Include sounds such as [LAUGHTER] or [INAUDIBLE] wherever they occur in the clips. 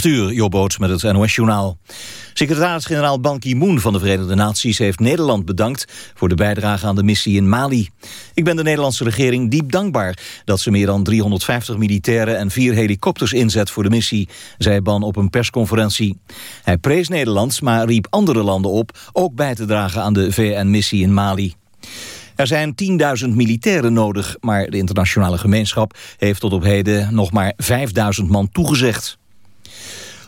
8 uur, Jobboot met het NOS-journaal. Secretaris-generaal Ban Ki-moon van de Verenigde Naties heeft Nederland bedankt voor de bijdrage aan de missie in Mali. Ik ben de Nederlandse regering diep dankbaar dat ze meer dan 350 militairen en vier helikopters inzet voor de missie, zei Ban op een persconferentie. Hij prees Nederland, maar riep andere landen op ook bij te dragen aan de VN-missie in Mali. Er zijn 10.000 militairen nodig, maar de internationale gemeenschap heeft tot op heden nog maar 5.000 man toegezegd.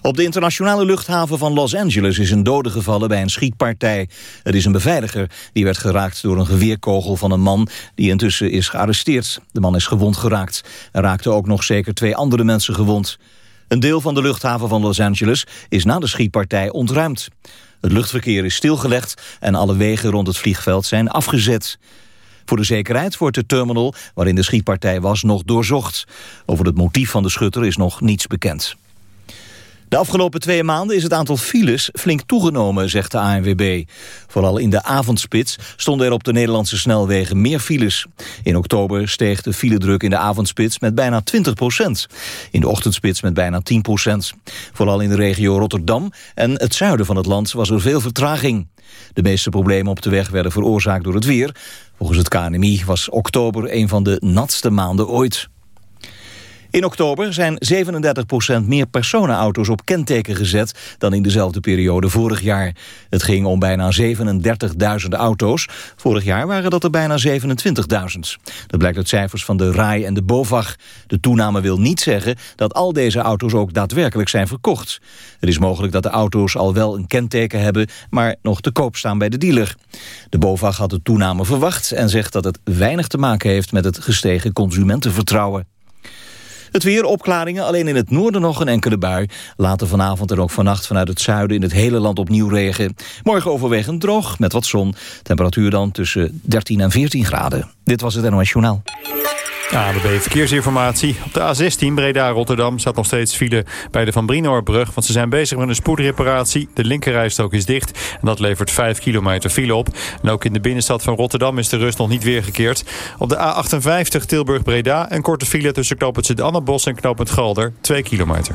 Op de internationale luchthaven van Los Angeles is een dode gevallen bij een schietpartij. Het is een beveiliger die werd geraakt door een geweerkogel van een man die intussen is gearresteerd. De man is gewond geraakt. Er raakten ook nog zeker twee andere mensen gewond. Een deel van de luchthaven van Los Angeles is na de schietpartij ontruimd. Het luchtverkeer is stilgelegd en alle wegen rond het vliegveld zijn afgezet. Voor de zekerheid wordt de terminal waarin de schietpartij was nog doorzocht. Over het motief van de schutter is nog niets bekend. De afgelopen twee maanden is het aantal files flink toegenomen, zegt de ANWB. Vooral in de avondspits stonden er op de Nederlandse snelwegen meer files. In oktober steeg de filedruk in de avondspits met bijna 20 procent. In de ochtendspits met bijna 10 procent. Vooral in de regio Rotterdam en het zuiden van het land was er veel vertraging. De meeste problemen op de weg werden veroorzaakt door het weer. Volgens het KNMI was oktober een van de natste maanden ooit. In oktober zijn 37% meer personenauto's op kenteken gezet dan in dezelfde periode vorig jaar. Het ging om bijna 37.000 auto's. Vorig jaar waren dat er bijna 27.000. Dat blijkt uit cijfers van de RAI en de BOVAG. De toename wil niet zeggen dat al deze auto's ook daadwerkelijk zijn verkocht. Het is mogelijk dat de auto's al wel een kenteken hebben, maar nog te koop staan bij de dealer. De BOVAG had de toename verwacht en zegt dat het weinig te maken heeft met het gestegen consumentenvertrouwen. Het weer, opklaringen, alleen in het noorden nog een enkele bui. Later vanavond en ook vannacht vanuit het zuiden in het hele land opnieuw regen. Morgen overwegend droog, met wat zon. Temperatuur dan tussen 13 en 14 graden. Dit was het NOS Journaal. ANWB Verkeersinformatie. Op de A16 Breda-Rotterdam staat nog steeds file bij de Van Brinoorbrug... want ze zijn bezig met een spoedreparatie. De linkerrijstrook is dicht en dat levert 5 kilometer file op. En ook in de binnenstad van Rotterdam is de rust nog niet weergekeerd. Op de A58 Tilburg-Breda een korte file tussen knooppunt Sint-Annabos en knooppunt Galder, 2 kilometer.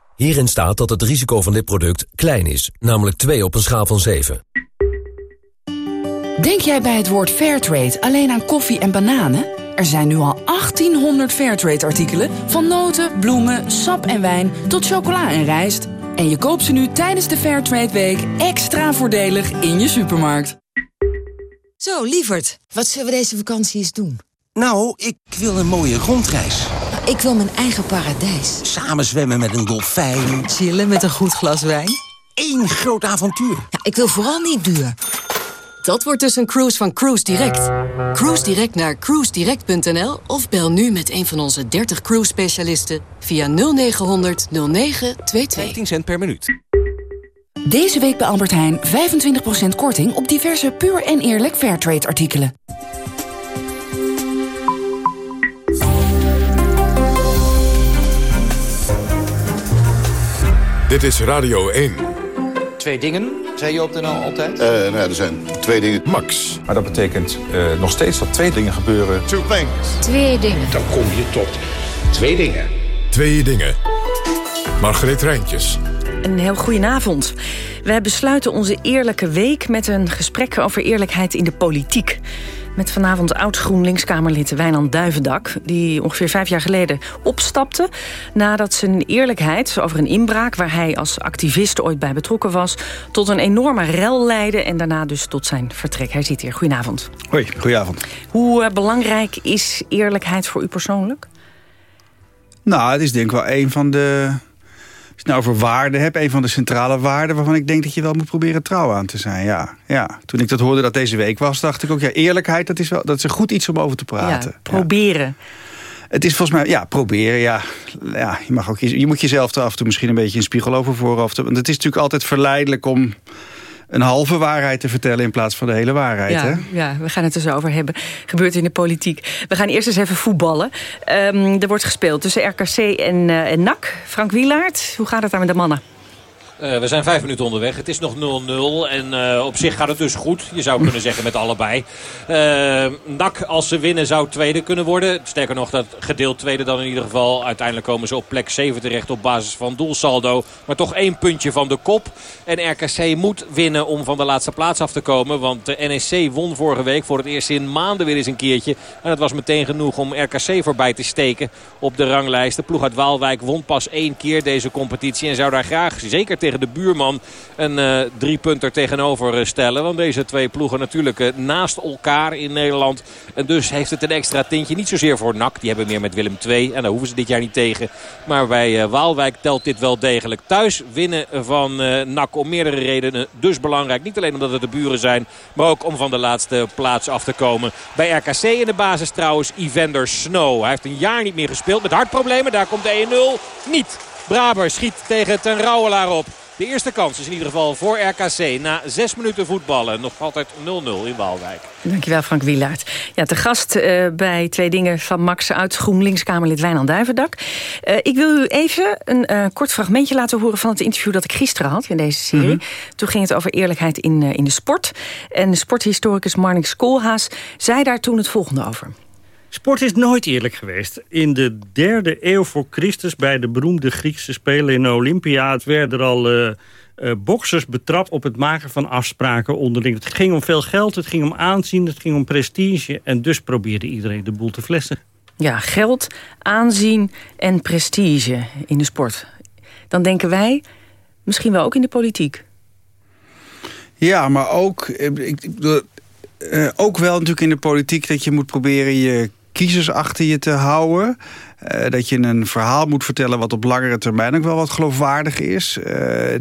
Hierin staat dat het risico van dit product klein is, namelijk 2 op een schaal van 7. Denk jij bij het woord Fairtrade alleen aan koffie en bananen? Er zijn nu al 1800 Fairtrade-artikelen... van noten, bloemen, sap en wijn tot chocola en rijst. En je koopt ze nu tijdens de Fairtrade Week extra voordelig in je supermarkt. Zo, lieverd, wat zullen we deze vakantie eens doen? Nou, ik wil een mooie rondreis. Ik wil mijn eigen paradijs. Samen zwemmen met een dolfijn. Chillen met een goed glas wijn. Eén groot avontuur. Ja, ik wil vooral niet duur. Dat wordt dus een cruise van Cruise Direct. Cruise Direct naar cruisedirect.nl of bel nu met een van onze 30 cruise specialisten via 0900 0922. 15 cent per minuut. Deze week bij Albert Heijn 25% korting op diverse puur en eerlijk Fairtrade artikelen. Dit is Radio 1. Twee dingen, zei je op de NL altijd? Uh, nou, er zijn twee dingen. Max. Maar dat betekent uh, nog steeds dat twee dingen gebeuren. Two things. Twee dingen. Dan kom je tot twee dingen. Twee dingen. Margreet Rijntjes. Een heel goedenavond. Wij besluiten onze eerlijke week met een gesprek over eerlijkheid in de politiek. Met vanavond oud-GroenLinks-Kamerlid Wijnand Duivendak... die ongeveer vijf jaar geleden opstapte... nadat zijn eerlijkheid over een inbraak... waar hij als activist ooit bij betrokken was... tot een enorme rel leidde en daarna dus tot zijn vertrek. Hij zit hier. Goedenavond. Hoi, goedenavond. Hoe uh, belangrijk is eerlijkheid voor u persoonlijk? Nou, het is denk ik wel een van de je nou over waarden hebt, een van de centrale waarden... waarvan ik denk dat je wel moet proberen trouw aan te zijn. Ja, ja. Toen ik dat hoorde dat deze week was, dacht ik ook... ja, eerlijkheid, dat is, wel, dat is een goed iets om over te praten. Ja, proberen. Het is volgens mij, ja, proberen, ja. ja je, mag ook, je moet jezelf er af en toe misschien een beetje een spiegel over voorhoofd. Want het is natuurlijk altijd verleidelijk om een halve waarheid te vertellen in plaats van de hele waarheid. Ja, hè? ja we gaan het dus over hebben. Gebeurt in de politiek. We gaan eerst eens even voetballen. Um, er wordt gespeeld tussen RKC en, uh, en NAC. Frank Wielaert, hoe gaat het daar met de mannen? Uh, we zijn vijf minuten onderweg. Het is nog 0-0. En uh, op zich gaat het dus goed. Je zou kunnen zeggen met allebei. Uh, NAC, als ze winnen, zou tweede kunnen worden. Sterker nog, dat gedeeld tweede dan in ieder geval. Uiteindelijk komen ze op plek 7 terecht op basis van doelsaldo. Maar toch één puntje van de kop. En RKC moet winnen om van de laatste plaats af te komen. Want de NEC won vorige week voor het eerst in maanden weer eens een keertje. En dat was meteen genoeg om RKC voorbij te steken op de ranglijst. De ploeg uit Waalwijk won pas één keer deze competitie. En zou daar graag zeker tegen de buurman een uh, driepunter tegenover stellen. Want deze twee ploegen natuurlijk uh, naast elkaar in Nederland. En dus heeft het een extra tintje. Niet zozeer voor NAC. Die hebben meer met Willem II. En daar hoeven ze dit jaar niet tegen. Maar bij Waalwijk telt dit wel degelijk. Thuis winnen van NAC om meerdere redenen. Dus belangrijk. Niet alleen omdat het de buren zijn. Maar ook om van de laatste plaats af te komen. Bij RKC in de basis trouwens Evander Snow. Hij heeft een jaar niet meer gespeeld met hartproblemen. Daar komt de 1-0 niet. Braber schiet tegen ten Rouwelaar op. De eerste kans is in ieder geval voor RKC. Na zes minuten voetballen. Nog altijd 0-0 in Waalwijk. Dankjewel Frank Wielaert. Ja, te gast uh, bij Twee Dingen van Max uit GroenLinks-Kamerlid Wijnand Duivendak. Uh, ik wil u even een uh, kort fragmentje laten horen van het interview dat ik gisteren had in deze serie. Mm -hmm. Toen ging het over eerlijkheid in, in de sport. En de sporthistoricus Marnix Koolhaas zei daar toen het volgende over. Sport is nooit eerlijk geweest. In de derde eeuw voor Christus, bij de beroemde Griekse Spelen in Olympia... werden er al uh, uh, boksers betrapt op het maken van afspraken onderling. Het ging om veel geld, het ging om aanzien, het ging om prestige... en dus probeerde iedereen de boel te flessen. Ja, geld, aanzien en prestige in de sport. Dan denken wij misschien wel ook in de politiek. Ja, maar ook... Ik, uh, ook wel natuurlijk in de politiek dat je moet proberen je kiezers achter je te houden. Uh, dat je een verhaal moet vertellen wat op langere termijn ook wel wat geloofwaardig is. Uh,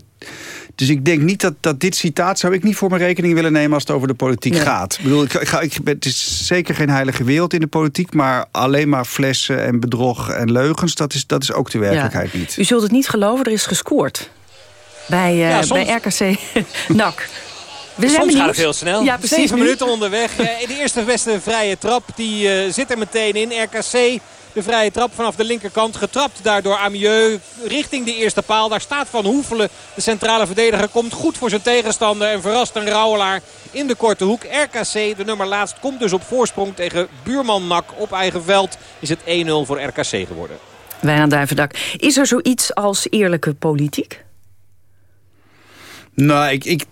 dus ik denk niet dat, dat dit citaat zou ik niet voor mijn rekening willen nemen als het over de politiek nee. gaat. Ik bedoel, ik, ik, ik, het is zeker geen heilige wereld in de politiek, maar alleen maar flessen en bedrog en leugens, dat is, dat is ook de werkelijkheid ja. niet. U zult het niet geloven, er is gescoord bij, uh, ja, soms... bij RKC [LAUGHS] NAC. We zijn Soms benieuwd. gaat het heel snel. Ja, precies, 7 nu. minuten onderweg. Uh, de eerste beste vrije trap die uh, zit er meteen in. RKC de vrije trap vanaf de linkerkant. Getrapt daardoor Amieux richting de eerste paal. Daar staat Van Hoefelen. De centrale verdediger komt goed voor zijn tegenstander. En verrast een Rauwelaar in de korte hoek. RKC, de nummer laatst, komt dus op voorsprong tegen buurman Nak op eigen veld. Is het 1-0 voor RKC geworden. Wijnand Duivendak. Is er zoiets als eerlijke politiek? Nou, ik, ik,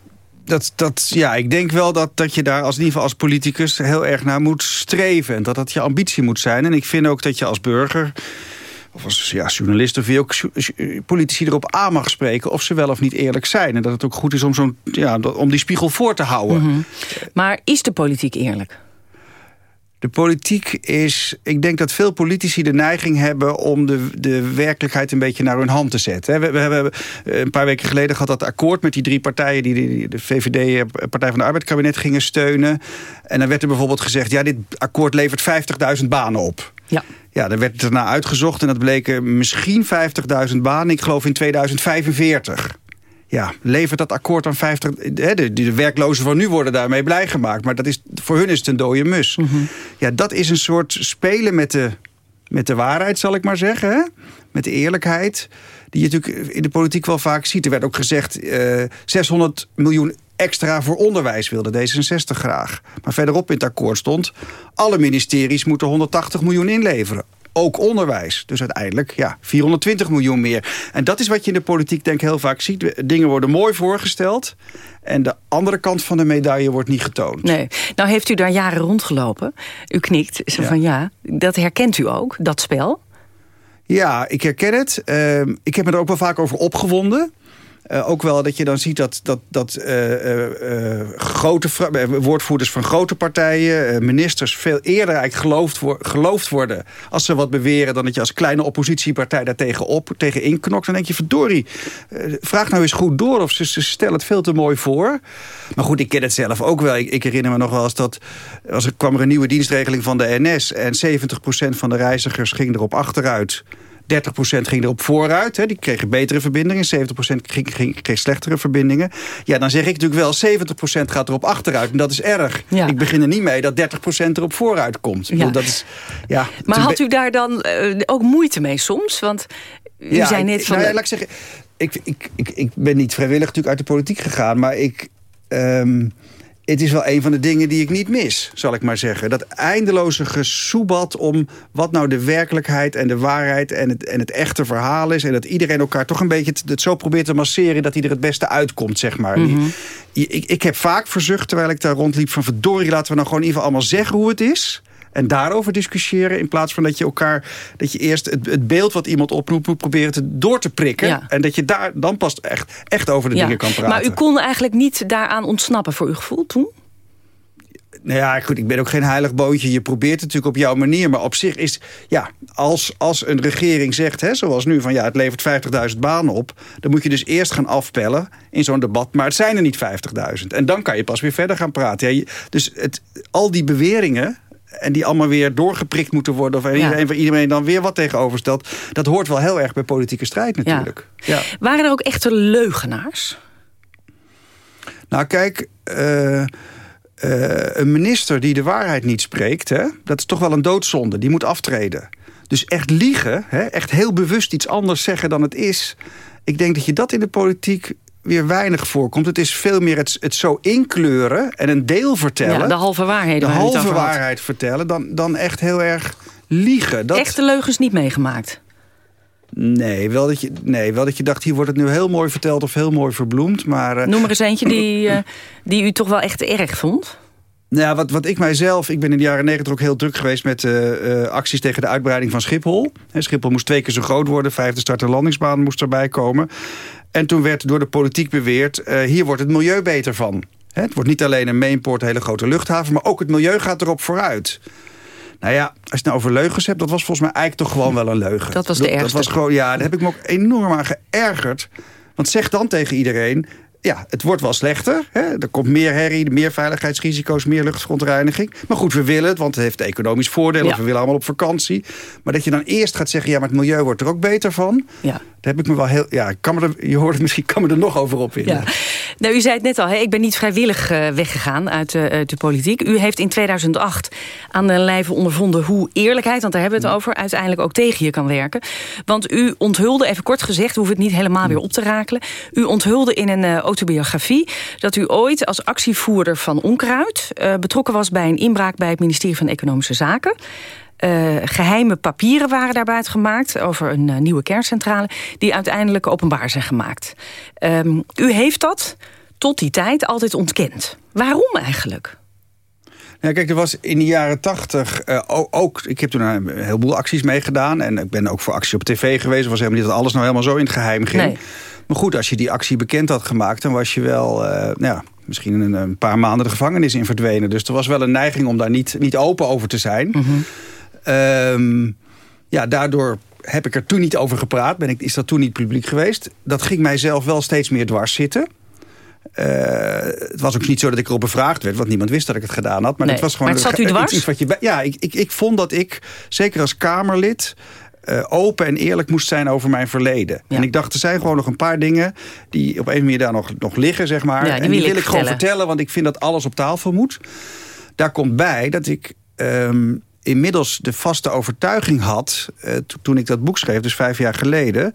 dat, dat, ja, ik denk wel dat, dat je daar als, in ieder geval als politicus heel erg naar moet streven. En dat dat je ambitie moet zijn. En ik vind ook dat je als burger of als ja, journalist of wie ook politici erop aan mag spreken of ze wel of niet eerlijk zijn. En dat het ook goed is om, zo'n ja, om die spiegel voor te houden. -hmm. Maar is de politiek eerlijk? De politiek is... Ik denk dat veel politici de neiging hebben... om de, de werkelijkheid een beetje naar hun hand te zetten. We, we hebben een paar weken geleden gehad dat akkoord... met die drie partijen die de, de VVD, Partij van de Arbeid kabinet gingen steunen. En dan werd er bijvoorbeeld gezegd... ja, dit akkoord levert 50.000 banen op. Ja. Ja, daar werd het ernaar uitgezocht... en dat bleken misschien 50.000 banen. Ik geloof in 2045 ja, levert dat akkoord aan 50... Hè, de, de werklozen van nu worden daarmee blij gemaakt. Maar dat is, voor hun is het een dode mus. Mm -hmm. Ja, dat is een soort spelen met de, met de waarheid, zal ik maar zeggen. Hè? Met de eerlijkheid. Die je natuurlijk in de politiek wel vaak ziet. Er werd ook gezegd uh, 600 miljoen extra voor onderwijs wilde D66 graag. Maar verderop in het akkoord stond... alle ministeries moeten 180 miljoen inleveren ook onderwijs. Dus uiteindelijk ja, 420 miljoen meer. En dat is wat je in de politiek denk ik heel vaak ziet. Dingen worden mooi voorgesteld... en de andere kant van de medaille wordt niet getoond. Nee. Nou heeft u daar jaren rondgelopen. U knikt. Zo ja. van ja, dat herkent u ook, dat spel? Ja, ik herken het. Uh, ik heb me er ook wel vaak over opgewonden. Uh, ook wel dat je dan ziet dat, dat, dat uh, grote woordvoerders van grote partijen... ministers veel eerder eigenlijk geloofd, geloofd worden... als ze wat beweren dan dat je als kleine oppositiepartij daar tegenop, tegen inknokt. Dan denk je, verdorie, vraag nou eens goed door of ze, ze stellen het veel te mooi voor. Maar goed, ik ken het zelf ook wel. Ik, ik herinner me nog wel eens dat... als er kwam er een nieuwe dienstregeling van de NS... en 70% van de reizigers ging erop achteruit... 30% ging erop vooruit. Hè, die kregen betere verbindingen. 70% ging, ging, kreeg slechtere verbindingen. Ja, dan zeg ik natuurlijk wel... 70% gaat erop achteruit. En dat is erg. Ik begin er niet mee dat 30% erop vooruit komt. Ja. dat is, ja, maar had u daar dan uh, ook moeite mee soms? Want u ja, zei net van... Nou, laat ik zeggen, ik, ik, ik, ik ben niet vrijwillig natuurlijk uit de politiek gegaan. Maar ik... Um, het is wel een van de dingen die ik niet mis, zal ik maar zeggen. Dat eindeloze gesoebat om wat nou de werkelijkheid en de waarheid... en het, en het echte verhaal is. En dat iedereen elkaar toch een beetje het, zo probeert te masseren... dat hij er het beste uitkomt, zeg maar. Mhm. ik, ik heb vaak verzucht, terwijl ik daar rondliep... van verdorie, laten we nou gewoon geval allemaal zeggen hoe het is... En daarover discussiëren in plaats van dat je elkaar... dat je eerst het, het beeld wat iemand oproept moet proberen te, door te prikken. Ja. En dat je daar dan pas echt, echt over de Ja. dingen kan praten. Maar u kon eigenlijk niet daaraan ontsnappen voor uw gevoel toen? Nou ja, goed, ik ben ook geen heilig boontje. Je probeert het natuurlijk op jouw manier. Maar op zich is, ja, als, als een regering zegt, hè, zoals nu... van ja, het levert 50.000 banen op... dan moet je dus eerst gaan afpellen in zo'n debat. Maar het zijn er niet 50.000. En dan kan je pas weer verder gaan praten. Ja, je- dus het, al die beweringen... En die allemaal weer doorgeprikt moeten worden. Of Ja. iedereen, waar iedereen dan weer wat tegenover stelt. Dat hoort wel heel erg bij politieke strijd natuurlijk. Ja. Waren er ook echte leugenaars? Nou kijk, eh, eh, een minister die de waarheid niet spreekt... Hè, dat is toch wel een doodzonde, die moet aftreden. Dus echt liegen, hè, echt heel bewust iets anders zeggen dan het is... ik denk dat je dat in de politiek weer weinig voorkomt. Het is veel meer het, het zo inkleuren en een deel vertellen... Ja, de halve waarheden de halve waarheid vertellen... Dan, dan echt heel erg liegen. Dat, Echte leugens niet meegemaakt? nee, wel dat je, nee, wel dat je dacht, hier wordt het nu heel mooi verteld... of heel mooi verbloemd, maar... eh, Noem er eens eentje die, [CLEARS THROAT] eh, die u toch wel echt erg vond. Nou ja, wat, wat ik mijzelf... Ik ben in de jaren negentig ook heel druk geweest met eh, acties tegen de uitbreiding van Schiphol. Schiphol moest twee keer zo groot worden. Vijfde start- en landingsbaan moest erbij komen. En toen werd door de politiek beweerd... eh, hier wordt het milieu beter van. Hè, het wordt niet alleen een mainport, een hele grote luchthaven... maar ook het milieu gaat erop vooruit. Nou ja, als je het nou over leugens hebt... dat was volgens mij eigenlijk toch gewoon wel een leugen. Dat was de Dat ergste. was gewoon, ja, daar heb ik me ook enorm aan geërgerd. Want zeg dan tegen iedereen... Ja, het wordt wel slechter. Hè? Er komt meer herrie, meer veiligheidsrisico's, meer luchtverontreiniging. Maar goed, we willen het, want het heeft economisch. Ja. Of we willen allemaal op vakantie. Maar dat je dan eerst gaat zeggen... ja, maar het milieu wordt er ook beter van. Ja. Daar heb ik me wel heel... Ja, kan me er, je hoort het misschien, kan me er nog over opwinden. Ja. Nou, u zei het net al, hè, ik ben niet vrijwillig eh, weggegaan uit, eh, uit de politiek. U heeft in 2008 aan de lijve ondervonden hoe eerlijkheid... want daar hebben we het over, uiteindelijk ook tegen je kan werken. Want u onthulde, even kort gezegd, we hoeven het niet helemaal weer op te rakelen... u onthulde in een eh, autobiografie dat u ooit als actievoerder van Onkruid... betrokken was bij een inbraak bij het ministerie van Economische Zaken... Eh, geheime papieren waren daar buitgemaakt over een eh, nieuwe kerncentrale... die uiteindelijk openbaar zijn gemaakt. Ehm, u heeft dat tot die tijd altijd ontkend. Waarom eigenlijk? Ja, kijk, er was in de jaren tachtig eh, ook. Ik heb toen een heleboel acties meegedaan. En ik ben ook voor actie op tv geweest. Het was helemaal niet dat alles nou helemaal zo in het geheim ging. Nee. Maar goed, als je die actie bekend had gemaakt... dan was je wel, nou ja, misschien een, een paar maanden de gevangenis in verdwenen. Dus er was wel een neiging om daar niet, niet open over te zijn. Ehm, ja, daardoor heb ik er toen niet over gepraat. Ben ik, is dat toen niet publiek geweest. Dat ging mijzelf wel steeds meer dwars zitten. Eh, het was ook niet zo dat ik erop bevraagd werd, want niemand wist dat ik het gedaan had. Maar Nee, het was gewoon maar het een- zat u dwars? iets wat je ja, ik, ik, ik vond dat ik, zeker als Kamerlid, eh, open en eerlijk moest zijn over mijn verleden. En ik dacht, er zijn gewoon nog een paar dingen die op een manier daar nog, nog liggen, zeg maar. Ja, die en die wil ik ik gewoon vertellen. vertellen, want ik vind dat alles op tafel moet. Daar komt bij dat ik ehm, inmiddels de vaste overtuiging had... eh, to- toen ik dat boek schreef, dus vijf jaar geleden...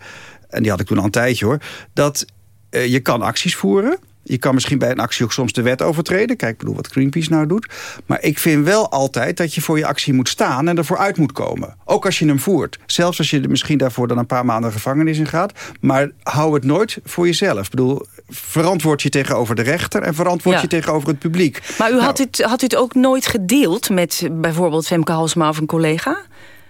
en die had ik toen al een tijdje hoor... dat eh, je kan acties voeren... Je kan misschien bij een actie ook soms de wet overtreden. Kijk, ik bedoel wat Greenpeace nou doet. Maar ik vind wel altijd dat je voor je actie moet staan... en ervoor uit moet komen. Ook als je hem voert. Zelfs als je misschien daarvoor dan een paar maanden de gevangenis in gaat. Maar hou het nooit voor jezelf. Ik bedoel, verantwoord je tegenover de rechter... en verantwoord Ja. je tegenover het publiek. Maar u Nou, had, dit, had u het ook nooit gedeeld met bijvoorbeeld Femke Halsema of een collega?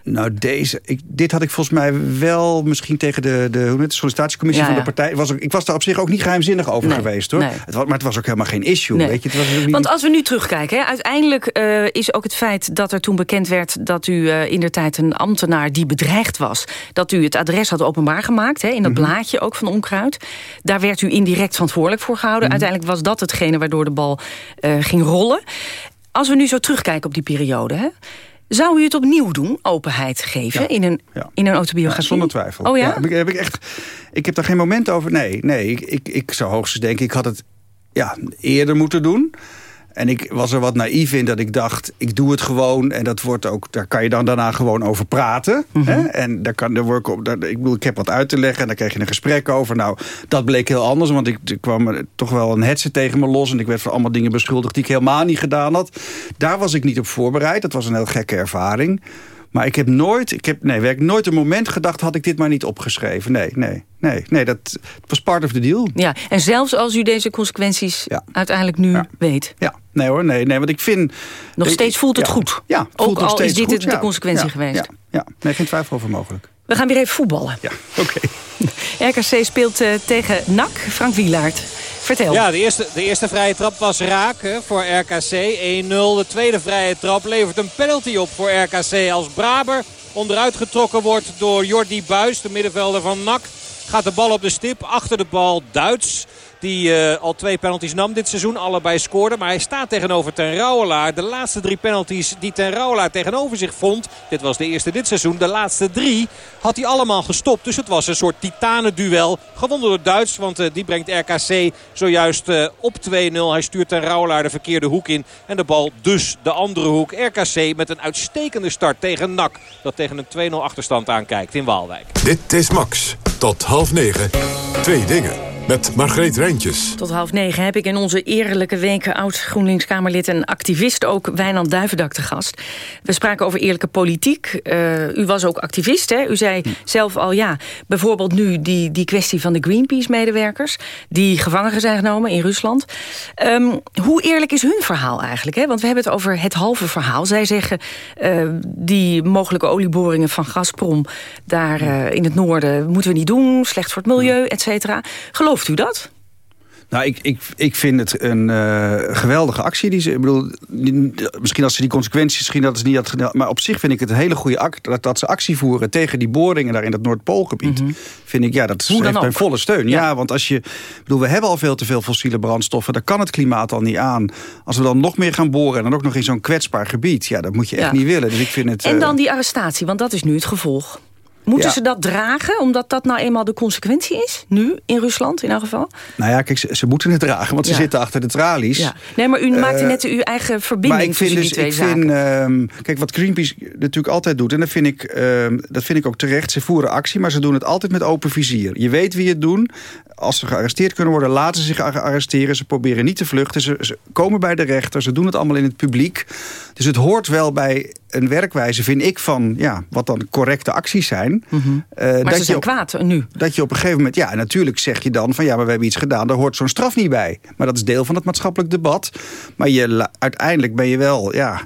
Nou, deze, ik, dit had ik volgens mij wel misschien tegen de, de, hoe noemt het, de sollicitatiecommissie Ja, van de partij. Was ook, ik was daar op zich ook niet geheimzinnig over Nee, geweest hoor. nee. Het was, maar het was ook helemaal geen issue. Nee. Weet je? Het was niet, Want als we nu terugkijken, hè, uiteindelijk eh, is ook het feit dat er toen bekend werd dat u eh, in der tijd een ambtenaar die bedreigd was, dat u het adres had openbaar gemaakt, hè, in dat Mhm. blaadje ook van Onkruid. Daar werd u indirect verantwoordelijk voor gehouden. Mhm. Uiteindelijk was dat hetgene waardoor de bal eh, ging rollen. Als we nu zo terugkijken op die periode, hè, zou u het opnieuw doen, openheid geven Ja. in een, Ja. in een autobiografie? Ja, zonder twijfel. Oh ja? heb, ik, heb ik echt. Ik heb daar geen moment over. Nee, nee. Ik, ik, ik zou hoogstens denken, ik had het ja, eerder moeten doen. En ik was er wat naïef in dat ik dacht, ik doe het gewoon. En dat wordt ook, daar kan je dan daarna gewoon over praten. Mhm. hè? En daar kan, daar word ik, op, daar, ik bedoel, ik heb wat uit te leggen. En daar kreeg je een gesprek over. Nou, dat bleek heel anders. Want ik, er kwam toch wel een hetze tegen me los. En ik werd van allemaal dingen beschuldigd die ik helemaal niet gedaan had. Daar was ik niet op voorbereid. Dat was een heel gekke ervaring. Maar ik heb nooit, ik heb, nee, werk nooit een moment gedacht... had ik dit maar niet opgeschreven. Nee, nee, nee. nee dat het was part of the deal. Ja, en zelfs als u deze consequenties uiteindelijk nu weet. Ja, nee hoor, nee, nee, want ik vind... Nog steeds voelt het ja, goed. Ja, Ook nog al steeds is dit goed, het de ja, consequentie ja, geweest. Ja, ja, nee, geen twijfel over mogelijk. We gaan weer even voetballen. Ja, oké. [LAUGHS] RKC speelt eh, tegen NAC. Frank Wielaert, vertel. Ja, de eerste, de eerste vrije trap was raak hè, voor RKC. 1-0. De tweede vrije trap levert een penalty op voor RKC. Als Braber onderuit getrokken wordt door Jordi Buis, de middenvelder van NAC. Gaat de bal op de stip. Achter de bal Duits. Die eh, al twee penalties nam dit seizoen. Allebei scoorde. Maar hij staat tegenover Ten Rouwelaar. De laatste drie penalties die Ten Rouwelaar tegenover zich vond. Dit was de eerste dit seizoen. De laatste drie had hij allemaal gestopt. Dus het was een soort titanenduel. Gewonnen door Duits. Want eh, die brengt RKC zojuist eh, op 2-0. Hij stuurt Ten Rouwelaar de verkeerde hoek in. En de bal dus de andere hoek. RKC met een uitstekende start tegen NAC. Dat tegen een 2-0 achterstand aankijkt in Waalwijk. Dit is Max. Tot half negen. Twee dingen. Met Margreet Rijntjes. Tot half negen heb ik in onze eerlijke weken oud GroenLinks-Kamerlid en activist ook Wijnand Duivendak te gast. We spraken over eerlijke politiek. Eh, u was ook activist, hè? U zei zelf al ja, bijvoorbeeld nu die, die kwestie van de Greenpeace-medewerkers die gevangen zijn genomen in Rusland. Ehm, hoe eerlijk is hun verhaal eigenlijk? Hè? Want we hebben het over het halve verhaal. Zij zeggen eh, die mogelijke olieboringen van Gazprom daar eh, in het noorden moeten we niet doen, slecht voor het milieu, et cetera. Gelooft u dat? Nou, ik, ik, ik vind het een eh, geweldige actie. Die ze, ik bedoel, misschien als ze die consequenties, misschien dat ze niet gedaan. Maar op zich vind ik het een hele goede actie. Dat, dat ze actie voeren tegen die boringen daar in het Noordpoolgebied. Vind ik, ja, dat Mhm. Hoe dan heeft mijn volle steun. Ja. want als je, bedoel, we hebben al veel te veel fossiele brandstoffen. Daar kan het klimaat al niet aan. Als we dan nog meer gaan boren en dan ook nog in zo'n kwetsbaar gebied. Ja, dat moet je echt Ja. niet willen. Dus ik vind het. En eh, dan die arrestatie, want dat is nu het gevolg. Moeten Ja. ze dat dragen, omdat dat nou eenmaal de consequentie is? Nu, in Rusland in elk geval? nou ja, kijk, ze, ze moeten het dragen, want ze Ja. zitten achter de tralies. Ja. Nee, maar u maakte Eh, net uw eigen verbinding maar ik vind tussen die dus, twee ik zaken. vind, ehm, kijk, wat Greenpeace natuurlijk altijd doet, en dat vind, ik, ehm, dat vind ik ook terecht. Ze voeren actie, maar ze doen het altijd met open vizier. Je weet wie het doen. Als ze gearresteerd kunnen worden, laten ze zich ar- arresteren. Ze proberen niet te vluchten. Ze, ze komen bij de rechter. Ze doen het allemaal in het publiek. Dus het hoort wel bij een werkwijze, vind ik, van ja, wat dan correcte acties zijn. Eh, maar dat ze je zijn op- kwaad nu. dat je op een gegeven moment, ja, natuurlijk zeg je dan van ja, maar we hebben iets gedaan, daar hoort zo'n straf niet bij. Maar dat is deel van het maatschappelijk debat. Maar je, uiteindelijk ben je wel, ja.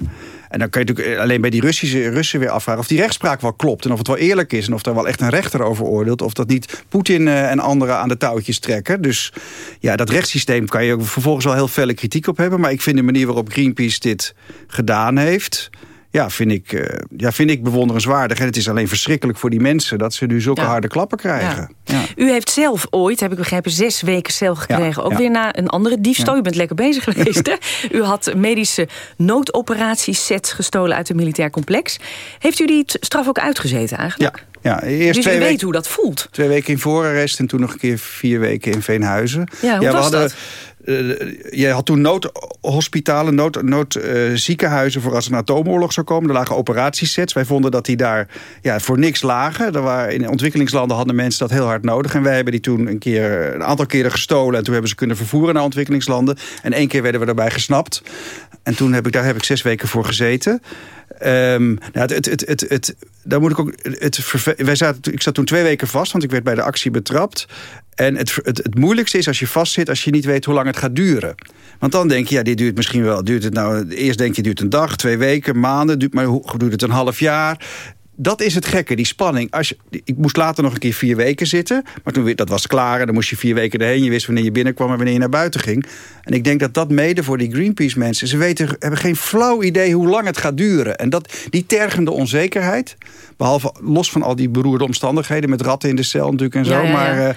En dan kan je natuurlijk alleen bij die Russische Russen weer afvragen of die rechtspraak wel klopt. En of het wel eerlijk is. En of daar wel echt een rechter over oordeelt. Of dat niet Poetin eh, en anderen aan de touwtjes trekken. Dus ja, dat rechtssysteem kan je ook vervolgens wel heel felle kritiek op hebben. Maar ik vind de manier waarop Greenpeace dit gedaan heeft. Ja, vind ik, eh, ja, vind ik bewonderenswaardig. En het is alleen verschrikkelijk voor die mensen dat ze nu zulke Ja. harde klappen krijgen. Ja. U heeft zelf ooit, heb ik begrepen, zes weken cel gekregen. ook weer na een andere diefstal. U bent lekker bezig geweest, hè? U had medische noodoperatiesets gestolen uit een militair complex. Heeft u die straf ook uitgezeten eigenlijk? Ja, eerst dus twee u weken, weet hoe dat voelt. Twee weken in voorarrest en toen nog een keer vier weken in Veenhuizen. Ja, hoe we was hadden, dat? Eh, je had toen noodhospitalen, nood, nood, eh, voor als een atoomoorlog zou komen. Er lagen operatiesets. Wij vonden dat die daar ja, voor niks lagen. Er waren, in ontwikkelingslanden hadden mensen dat heel hard nodig. En wij hebben die toen een, keer, een aantal keren gestolen. En toen hebben ze kunnen vervoeren naar ontwikkelingslanden. En één keer werden we daarbij gesnapt. En toen heb ik, daar heb ik zes weken voor gezeten. Ehm, nou, het, het, het, het- daar moet ik ook. Het, wij ik zat toen twee weken vast, want ik werd bij de actie betrapt. En het, het, het moeilijkste is als je vastzit, als je niet weet hoe lang het gaat duren. Want dan denk je, ja, dit duurt misschien wel. Duurt het nou, eerst denk je, duurt een dag, twee weken, maanden. Duurt, maar hoe duurt het een half jaar? Dat is het gekke, die spanning. Als je, ik moest later nog een keer vier weken zitten. Maar toen dat was klaar en dan moest je vier weken erheen. Je wist wanneer je binnenkwam en wanneer je naar buiten ging. En ik denk dat dat mede voor die Greenpeace mensen... ze weten, hebben geen flauw idee hoe lang het gaat duren. En dat, die tergende onzekerheid... behalve los van al die beroerde omstandigheden... met ratten in de cel natuurlijk en zo. Ja, ja, ja. Maar uh,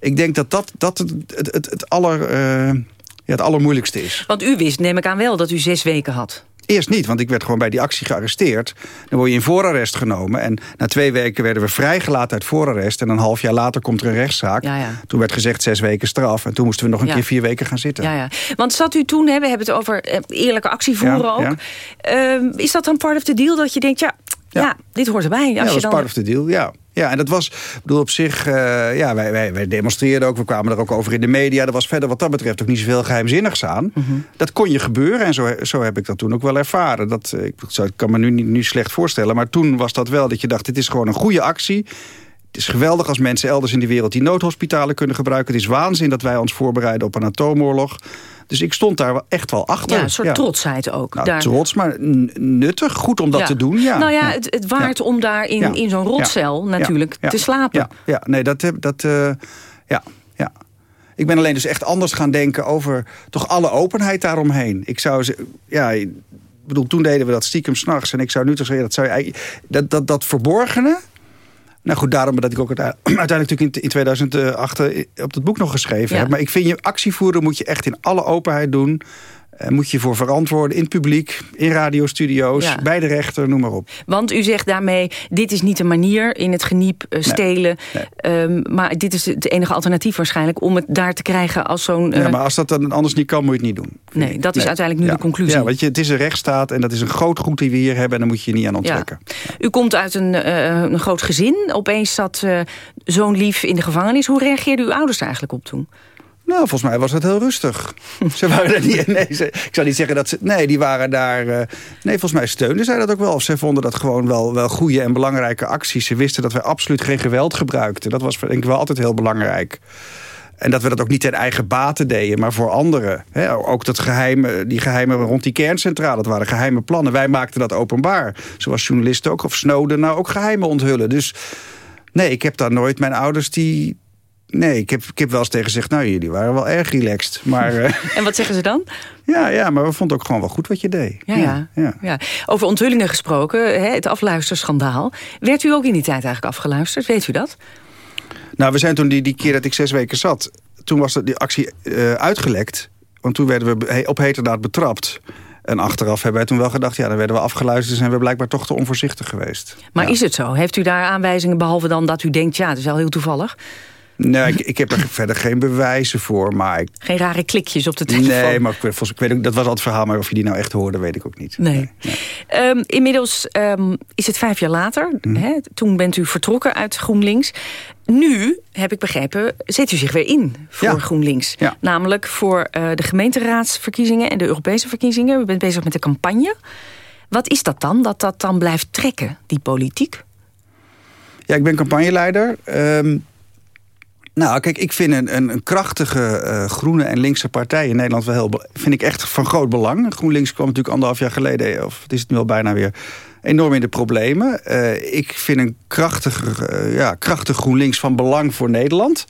ik denk dat dat, dat het, het, het, het, aller, uh, ja, het allermoeilijkste is. Want u wist, neem ik aan wel, dat u zes weken had. Eerst niet, want ik werd gewoon bij die actie gearresteerd. Dan word je in voorarrest genomen. En na twee weken werden we vrijgelaten uit voorarrest. En een half jaar later komt er een rechtszaak. Ja, ja. Toen werd gezegd zes weken straf. En toen moesten we nog een Ja. keer vier weken gaan zitten. Ja, ja. Want zat u toen, hè, we hebben het over eh, eerlijke actie voeren Ja, ook. Ehm, is dat dan part of the deal dat je denkt, ja, ja. dit hoort erbij. Als ja, dat je was dan... part of the deal, ja. Ja, en dat was, ik bedoel, op zich, eh, ja, wij, wij, wij demonstreerden ook. We kwamen er ook over in de media. Er was verder wat dat betreft ook niet zoveel geheimzinnigs aan. Mhm. Dat kon je gebeuren en zo, zo heb ik dat toen ook wel ervaren. Dat, eh, ik zou- ik kan me nu niet nu slecht voorstellen. Maar toen was dat wel dat je dacht, dit is gewoon een goede actie. Het is geweldig als mensen elders in de wereld die noodhospitalen kunnen gebruiken. Het is waanzin dat wij ons voorbereiden op een atoomoorlog. Dus ik stond daar echt wel achter. Ja, een soort trotsheid ook. Nou, daar. trots, maar nuttig. Goed om dat Ja. te doen. Ja. Nou ja, het, het waard om daar in, in zo'n rotcel natuurlijk te slapen. Ja, ja. nee, dat dat. eh, ja, ja. Ik ben alleen dus echt anders gaan denken over toch alle openheid daaromheen. Ik zou ja, ik bedoel, toen deden we dat stiekem s'nachts. En ik zou nu toch zeggen, dat zou je dat, dat, dat verborgene. Nou goed, daarom dat ik ook uite- [CLEARS THROAT] uiteindelijk natuurlijk in, in 2008 eh, op dat boek nog geschreven Ja. heb. Maar ik vind je actie voeren moet je echt in alle openheid doen. Eh, moet je voor verantwoorden in het publiek, in radiostudio's, Ja. bij de rechter, noem maar op. Want u zegt daarmee, dit is niet een manier in het geniep eh, stelen. Ehm, maar dit is het enige alternatief waarschijnlijk... om het daar te krijgen als zo'n... eh, Ja, maar als dat dan anders niet kan, moet je het niet doen. nee, dat is uiteindelijk nu Ja. de conclusie. Ja, want je, het is een rechtsstaat en dat is een groot goed die we hier hebben... en daar moet je je niet aan onttrekken. U komt uit een, eh, een groot gezin. Opeens zat eh, zo'n lief in de gevangenis. Hoe reageerden uw ouders er eigenlijk op toen? Nou, volgens mij was het heel rustig. [LAUGHS] ze waren er niet... Nee, ze, ik zou niet zeggen dat ze... Nee, die waren daar... eh, nee, volgens mij steunden zij dat ook wel. Of ze vonden dat gewoon wel, wel goede en belangrijke acties. Ze wisten dat wij absoluut geen geweld gebruikten. Dat was denk ik wel altijd heel belangrijk. En dat we dat ook niet ten eigen bate deden, maar voor anderen. Ook dat geheime, die geheimen rond die kerncentrale, dat waren geheime plannen. Wij maakten dat openbaar. Zoals journalisten ook, of Snowden nou ook geheimen onthullen. Dus nee, ik heb daar nooit mijn ouders die... Nee, ik heb, ik heb wel eens tegen gezegd, nou jullie waren wel erg relaxed. Maar [LAUGHS] eh, En wat zeggen ze dan? ja, ja, maar we vonden ook gewoon wel goed wat je deed. Ja, ja. ja. ja. Over onthullingen gesproken, hè, het afluisterschandaal. Werd u ook in die tijd eigenlijk afgeluisterd? Weet u dat? Nou, we zijn toen die, die keer dat ik zes weken zat... toen was de- die actie eh, uitgelekt. Want toen werden we op heterdaad betrapt. En achteraf hebben wij toen wel gedacht... ja, dan werden we afgeluisterd... en zijn we blijkbaar toch te onvoorzichtig geweest. Maar is het zo? Heeft u daar aanwijzingen, behalve dan dat u denkt... ja, het is wel heel toevallig? Nee, ik, ik heb er verder geen bewijzen voor, maar... Ik, Geen rare klikjes op de telefoon? nee, maar volgens- ik weet ook, dat was altijd het verhaal... maar of je die nou echt hoorde, weet ik ook niet. Nee. Ehm, inmiddels ehm, is het vijf jaar later. Mhm. Hè, toen bent u vertrokken uit GroenLinks. Nu, heb ik begrepen, zet u zich weer in voor Ja. GroenLinks. Ja. Namelijk voor eh, de gemeenteraadsverkiezingen en de Europese verkiezingen. U bent bezig met de campagne. Wat is dat dan, dat dat dan blijft trekken, die politiek? Ja, ik ben campagneleider. Ehm, nou, kijk, ik vind een, een, een krachtige eh, groene en linkse partij in Nederland wel heel, vind ik echt van groot belang. GroenLinks kwam natuurlijk anderhalf jaar geleden, of het is het nu al bijna weer, enorm in de problemen. Eh, ik vind een krachtig, eh, ja, krachtig GroenLinks van belang voor Nederland.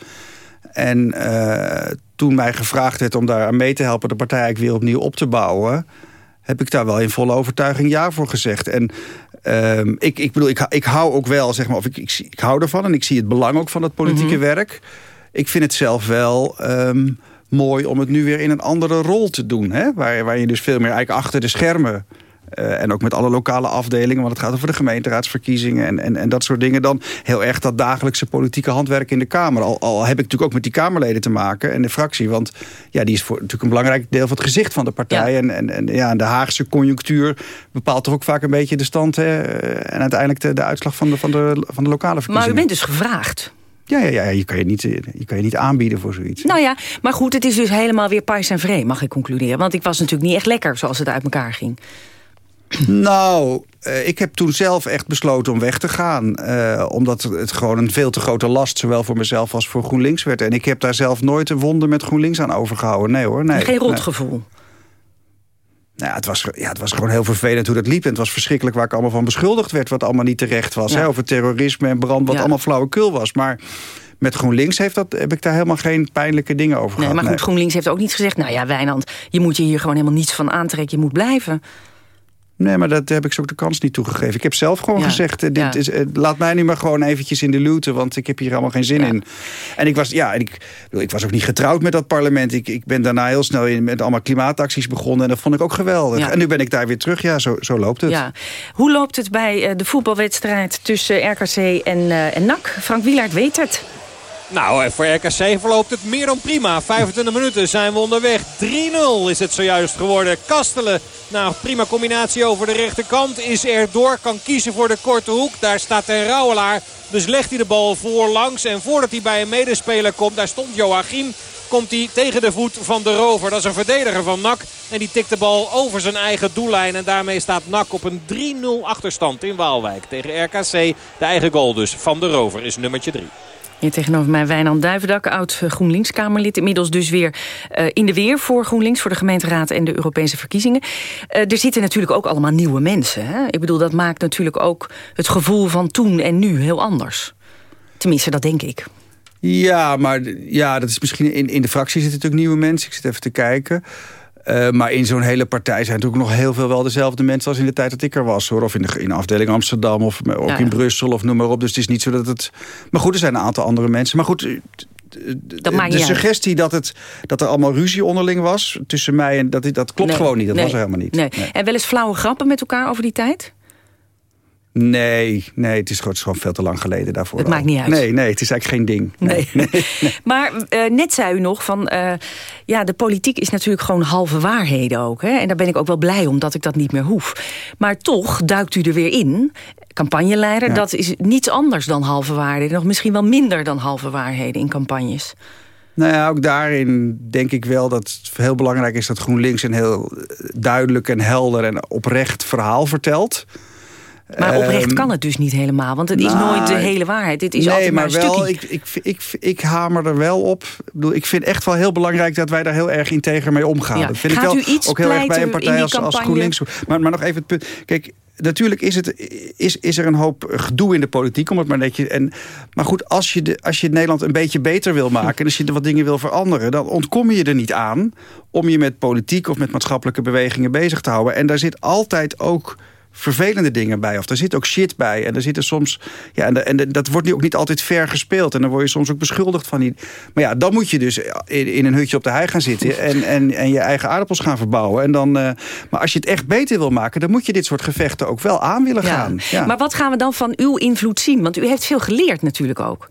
En eh, toen mij gevraagd werd om daar aan mee te helpen de partij eigenlijk weer opnieuw op te bouwen, heb ik daar wel in volle overtuiging ja voor gezegd. En ehm, ik, ik bedoel, ik, hou- ik hou ook wel, zeg maar, of ik, ik, ik hou ervan en ik zie het belang ook van het politieke werk. Ik vind het zelf wel ehm, mooi om het nu weer in een andere rol te doen. Hè? Waar, waar je dus veel meer eigenlijk achter de schermen eh, en ook met alle lokale afdelingen, want het gaat over de gemeenteraadsverkiezingen en, en, en dat soort dingen. Dan heel erg dat dagelijkse politieke handwerk in de Kamer. Al, al heb ik natuurlijk ook met die Kamerleden te maken en de fractie. Want ja, die is voor, natuurlijk een belangrijk deel van het gezicht van de partij. Ja. En, en, en ja, de Haagse conjunctuur bepaalt toch ook vaak een beetje de stand. Hè, en uiteindelijk de, de uitslag van de, van, de, van de lokale verkiezingen. Maar u bent dus gevraagd. Ja, ja, ja je, kan je, niet, je kan je niet aanbieden voor zoiets. Nou ja, maar goed, het is dus helemaal weer pais en vree, mag ik concluderen. Want ik was natuurlijk niet echt lekker zoals het uit elkaar ging. [CLEARS THROAT] Nou, eh, ik heb toen zelf echt besloten om weg te gaan. eh, omdat het gewoon een veel te grote last... zowel voor mezelf als voor GroenLinks werd. En ik heb daar zelf nooit een wonde met GroenLinks aan overgehouden. Nee hoor, nee. Geen nee. rotgevoel. Nou ja, het was, ja, het was gewoon heel vervelend hoe dat liep. En het was verschrikkelijk waar ik allemaal van beschuldigd werd... wat allemaal niet terecht was. Ja. Hè, over terrorisme en brand, wat Ja. allemaal flauwekul was. Maar met GroenLinks heeft dat, heb ik daar helemaal geen pijnlijke dingen over Nee, gehad. maar goed, GroenLinks heeft ook niet gezegd... nou ja, Wijnand, je moet je hier gewoon helemaal niets van aantrekken. Je moet blijven. Nee, maar dat heb ik ze ook de kans niet toegegeven. Ik heb zelf gewoon Ja. gezegd, eh, dit Ja. is, eh, laat mij nu maar gewoon eventjes in de luwte... want ik heb hier allemaal geen zin in. En ik was, ja, en ik, ik was ook niet getrouwd met dat parlement. Ik, ik ben daarna heel snel in, met allemaal klimaatacties begonnen... en dat vond ik ook geweldig. En nu ben ik daar weer terug. Ja, zo, zo loopt het. Ja. Hoe loopt het bij eh, de voetbalwedstrijd tussen RKC en, en NAC? Frank Wielaert weet het. Nou, voor RKC verloopt het meer dan prima. 25 minuten zijn we onderweg. 3-0 is het zojuist geworden. Kastelen, nou prima combinatie over de rechterkant. Is er door, kan kiezen voor de korte hoek. Daar staat een Rauwelaar. Dus legt hij de bal voorlangs. En voordat hij bij een medespeler komt, daar stond Joachim. Komt hij tegen de voet van de rover. Dat is een verdediger van NAC. En die tikt de bal over zijn eigen doellijn. En daarmee staat NAC op een 3-0 achterstand in Waalwijk. Tegen RKC. De eigen goal dus van de rover is nummertje 3. Hier tegenover mij Wijnand Duivendak, oud eh, GroenLinks-Kamerlid. Inmiddels dus weer eh, in de weer voor GroenLinks, voor de gemeenteraad en de Europese verkiezingen. Eh, er zitten natuurlijk ook allemaal nieuwe mensen. Hè? Ik bedoel, dat maakt natuurlijk ook het gevoel van toen en nu heel anders. Tenminste, dat denk ik. Ja, maar ja, dat is misschien in, in de fractie zitten natuurlijk nieuwe mensen. Ik zit even te kijken. Uh, maar in zo'n hele partij zijn natuurlijk nog heel veel wel dezelfde mensen als in de tijd dat ik er was. Hoor. Of in de, in de afdeling Amsterdam of ook ja, ja. in Brussel of noem maar op. Dus het is niet zo dat het... Maar goed, er zijn een aantal andere mensen. Maar goed, dat maakt de suggestie dat, het, dat er allemaal ruzie onderling was tussen mij en dat, dat klopt nee, gewoon niet. Dat nee, was er helemaal niet. Nee. En wel eens flauwe grappen met elkaar over die tijd? Nee, nee, het is gewoon, veel te lang geleden daarvoor. Het maakt niet uit. Nee, nee, het is eigenlijk geen ding. Nee. nee. nee. [LAUGHS] maar uh, net zei u nog van... Uh, ja, de politiek is natuurlijk gewoon halve waarheden ook. Hè? En daar ben ik ook wel blij om dat ik dat niet meer hoef. Maar toch duikt u er weer in. Campagneleider, ja. dat is niets anders dan halve waarheden. Nog misschien wel minder dan halve waarheden in campagnes. Nou ja, ook daarin denk ik wel dat het heel belangrijk is... dat GroenLinks een heel duidelijk en helder en oprecht verhaal vertelt... Maar oprecht um, kan het dus niet helemaal, want het is nou, nooit de hele waarheid. Dit is nee, altijd maar, maar wel, ik, ik, ik, ik hamer er wel op. Ik, bedoel, ik vind echt wel heel belangrijk dat wij daar heel erg integer mee omgaan. Ja. Dat vind Gaat ik wel u iets ook heel erg bij een partij als, als GroenLinks. Maar, maar nog even het punt. Kijk, natuurlijk is, het, is, is er een hoop gedoe in de politiek. Om het maar, netje, en, maar goed, als je, de, als je Nederland een beetje beter wil maken... en als je wat dingen wil veranderen... dan ontkom je er niet aan om je met politiek... of met maatschappelijke bewegingen bezig te houden. En daar zit altijd ook vervelende dingen bij. Of er zit ook shit bij. En er zitten soms. Ja, en, de, en de, dat wordt nu ook niet altijd ver gespeeld. En dan word je soms ook beschuldigd van die. Maar ja, dan moet je dus in, in een hutje op de hei gaan zitten. En, en, en je eigen aardappels gaan verbouwen. En dan, uh, maar als je het echt beter wil maken, dan moet je dit soort gevechten ook wel aan willen ja. gaan. Ja. Maar wat gaan we dan van uw invloed zien? Want u heeft veel geleerd natuurlijk ook.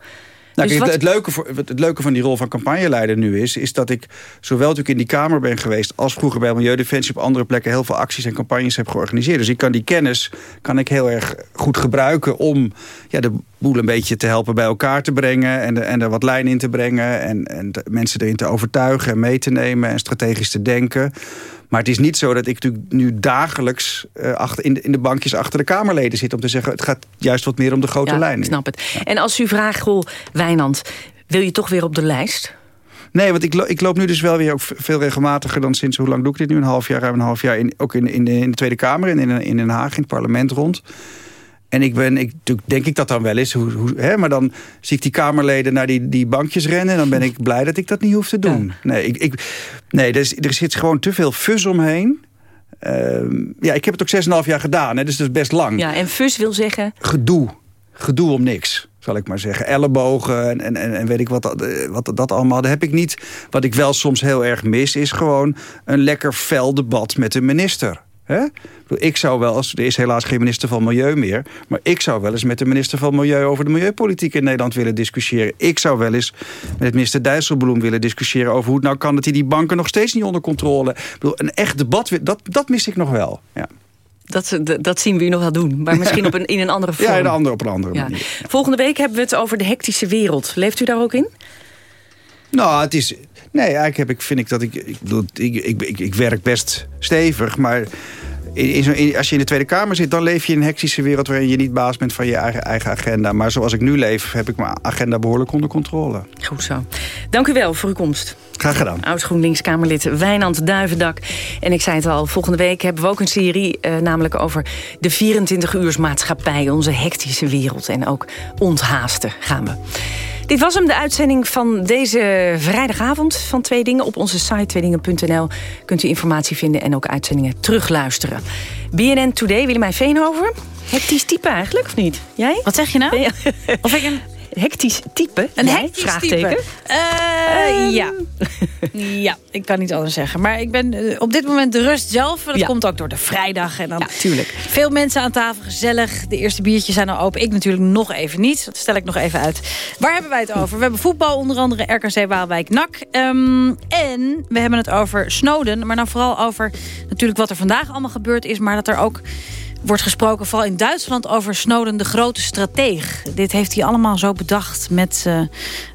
Nou, dus kijk, wat... het, leuke voor, het leuke van die rol van campagneleider nu is... is dat ik, zowel natuurlijk in die Kamer ben geweest... als vroeger bij Milieudefensie op andere plekken... heel veel acties en campagnes heb georganiseerd. Dus ik kan die kennis kan ik heel erg goed gebruiken... om ja, de boel een beetje te helpen bij elkaar te brengen... en, de, en er wat lijn in te brengen... en, en mensen erin te overtuigen en mee te nemen... en strategisch te denken... Maar het is niet zo dat ik natuurlijk nu dagelijks uh, achter, in, de, in de bankjes achter de Kamerleden zit... om te zeggen, het gaat juist wat meer om de grote ja, lijnen. ik snap het. Ja. En als u vraagt, goh, Wijnand, wil je toch weer op de lijst? Nee, want ik, lo ik loop nu dus wel weer ook veel regelmatiger dan sinds... hoe lang doe ik dit nu? Een half jaar, ruim een half jaar... In, ook in, in, de, in de Tweede Kamer en in, in Den Haag, in het parlement rond... En ik ben, ik, denk ik dat dan wel eens. Hoe, hoe, hè, maar dan zie ik die Kamerleden naar die, die bankjes rennen. En dan ben ik blij dat ik dat niet hoef te doen. Ja. Nee, ik, ik, nee er, is, er zit gewoon te veel fus omheen. Uh, ja, ik heb het ook 6,5 jaar gedaan. Hè, dus dat is best lang. Ja, en fus wil zeggen? Gedoe. Gedoe om niks, zal ik maar zeggen. Ellebogen en, en, en weet ik wat, wat dat allemaal. Dat heb ik niet. Wat ik wel soms heel erg mis, is gewoon een lekker fel debat met de minister. Ik zou wel, als er is helaas geen minister van Milieu meer... maar ik zou wel eens met de minister van Milieu... over de milieupolitiek in Nederland willen discussiëren. Ik zou wel eens met minister Dijsselbloem willen discussiëren... over hoe het nou kan dat hij die banken nog steeds niet onder controle... Ik bedoel, een echt debat, dat, dat mis ik nog wel, ja. Dat, dat zien we u nog wel doen, maar misschien [LAUGHS] op een, in een andere vorm. Ja, in een andere, op een andere manier. Ja. Volgende week hebben we het over de hectische wereld. Leeft u daar ook in? Nou, het is... Nee, eigenlijk heb ik, vind ik dat ik... Ik, bedoel, ik, ik, ik, ik werk best stevig, maar in, zo- in- als je in de Tweede Kamer zit, dan leef je in een hectische wereld... waarin je niet baas bent van je eigen, eigen agenda. Maar zoals ik nu leef, heb ik mijn agenda behoorlijk onder controle. Goed zo. Dank u wel voor uw komst. Graag gedaan. Oud-GroenLinks-Kamerlid Wijnand Duivendak. En ik zei het al, volgende week hebben we ook een serie... eh, namelijk over de 24-uursmaatschappij, onze hectische wereld. En ook onthaasten gaan we. Dit was hem, de uitzending van deze vrijdagavond van Twee Dingen. Op onze site tweedingen.nl kunt u informatie vinden... en ook uitzendingen terugluisteren. BNN Today, Willemijn Veenhoven. Hectisch type eigenlijk, of niet? Jij? Wat zeg je nou? Of ik een... Hectisch type? Een Jij? hectisch Vraagteken. type. Eh, ja. [LAUGHS] ja, ik kan niet anders zeggen. Maar ik ben eh, op dit moment de rust zelf. Dat Ja. komt ook door de vrijdag. En dan Ja, tuurlijk. Veel mensen aan tafel, gezellig. De eerste biertjes zijn al open. Ik natuurlijk nog even niet. Dat stel ik nog even uit. Waar hebben wij het over? We hebben voetbal, onder andere RKC Waalwijk NAC. Ehm, en we hebben het over Snowden. Maar dan vooral over natuurlijk wat er vandaag allemaal gebeurd is. Maar dat er ook wordt gesproken, vooral in Duitsland, over Snowden, de grote strateeg. Dit heeft hij allemaal zo bedacht met eh,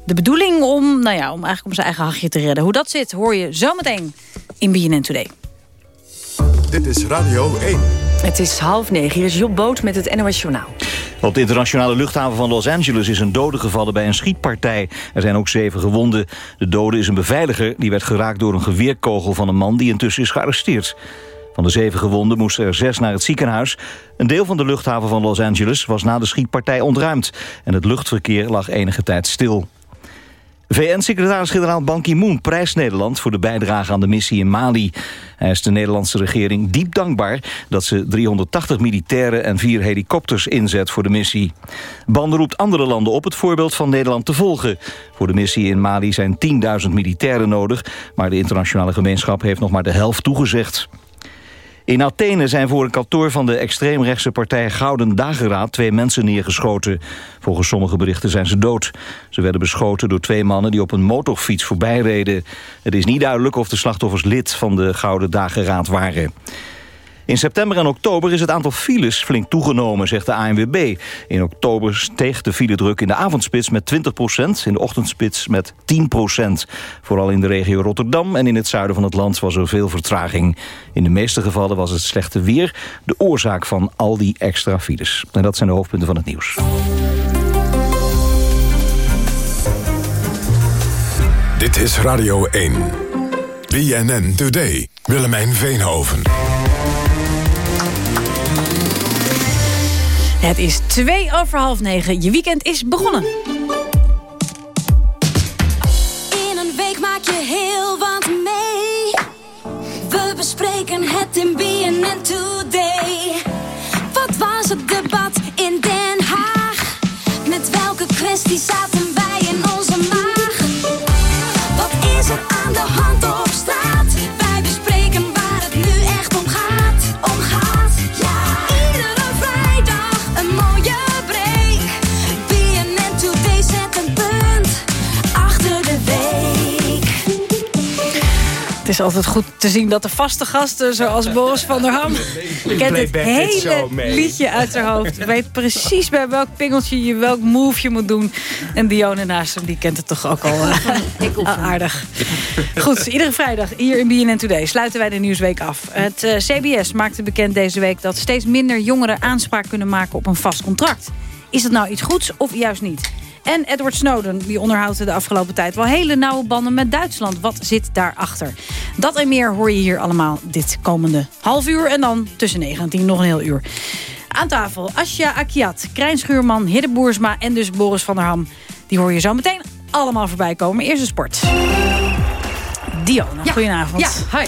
de bedoeling om, nou ja, om eigenlijk om zijn eigen hachje te redden. Hoe dat zit, hoor je zometeen in BNN Today. Dit is Radio 1. Het is half negen. Hier is Job Boot met het NOS Journaal. Op de internationale luchthaven van Los Angeles is een dode gevallen bij een schietpartij. Er zijn ook zeven gewonden. De dode is een beveiliger. Die werd geraakt door een geweerkogel van een man die intussen is gearresteerd. Van de zeven gewonden moesten er zes naar het ziekenhuis. Een deel van de luchthaven van Los Angeles was na de schietpartij ontruimd. En het luchtverkeer lag enige tijd stil. VN-secretaris-generaal Ban Ki-moon prijst Nederland voor de bijdrage aan de missie in Mali. Hij is de Nederlandse regering diep dankbaar dat ze 380 militairen en vier helikopters inzet voor de missie. Ban roept andere landen op het voorbeeld van Nederland te volgen. Voor de missie in Mali zijn 10.000 militairen nodig, maar de internationale gemeenschap heeft nog maar de helft toegezegd. In Athene zijn voor een kantoor van de extreemrechtse partij Gouden Dageraad twee mensen neergeschoten. Volgens sommige berichten zijn ze dood. Ze werden beschoten door twee mannen die op een motorfiets voorbij reden. Het is niet duidelijk of de slachtoffers lid van de Gouden Dageraad waren. In september en oktober is het aantal files flink toegenomen, zegt de ANWB. In oktober steeg de filedruk in de avondspits met 20% in de ochtendspits met 10% Vooral in de regio Rotterdam en in het zuiden van het land was er veel vertraging. In de meeste gevallen was het slechte weer de oorzaak van al die extra files. En dat zijn de hoofdpunten van het nieuws. Dit is Radio 1. BNN Today. Willemijn Veenhoven. Het is twee over half negen. Je weekend is begonnen. In een week maak je heel wat mee. We bespreken het in BNN Today. Wat was het debat in Den Haag? Met welke kwestie zaten wij Het is altijd goed te zien dat de vaste gasten, zoals Boris van der Ham... kent het hele liedje uit zijn hoofd. [LAUGHS] Weet precies bij welk pingeltje je welk move je moet doen. En Dione naast hem, die kent het toch ook al eh, [LAUGHS] aardig. Goed, iedere vrijdag hier in BNN Today sluiten wij de Nieuwsweek af. Het eh, CBS maakte bekend deze week dat steeds minder jongeren aanspraak kunnen maken op een vast contract. Is dat nou iets goeds of juist niet? En Edward Snowden die onderhoudt de afgelopen tijd wel hele nauwe banden met Duitsland. Wat zit daarachter? Dat en meer hoor je hier allemaal dit komende half uur. En dan tussen 9 en 10 nog een heel uur. Aan tafel Asja Akiat, Krijn Schuurman, Hidde Boersma en dus Boris van der Ham. Die hoor je zo meteen allemaal voorbij komen. Eerst de sport. Dion, goedenavond. Ja, hi.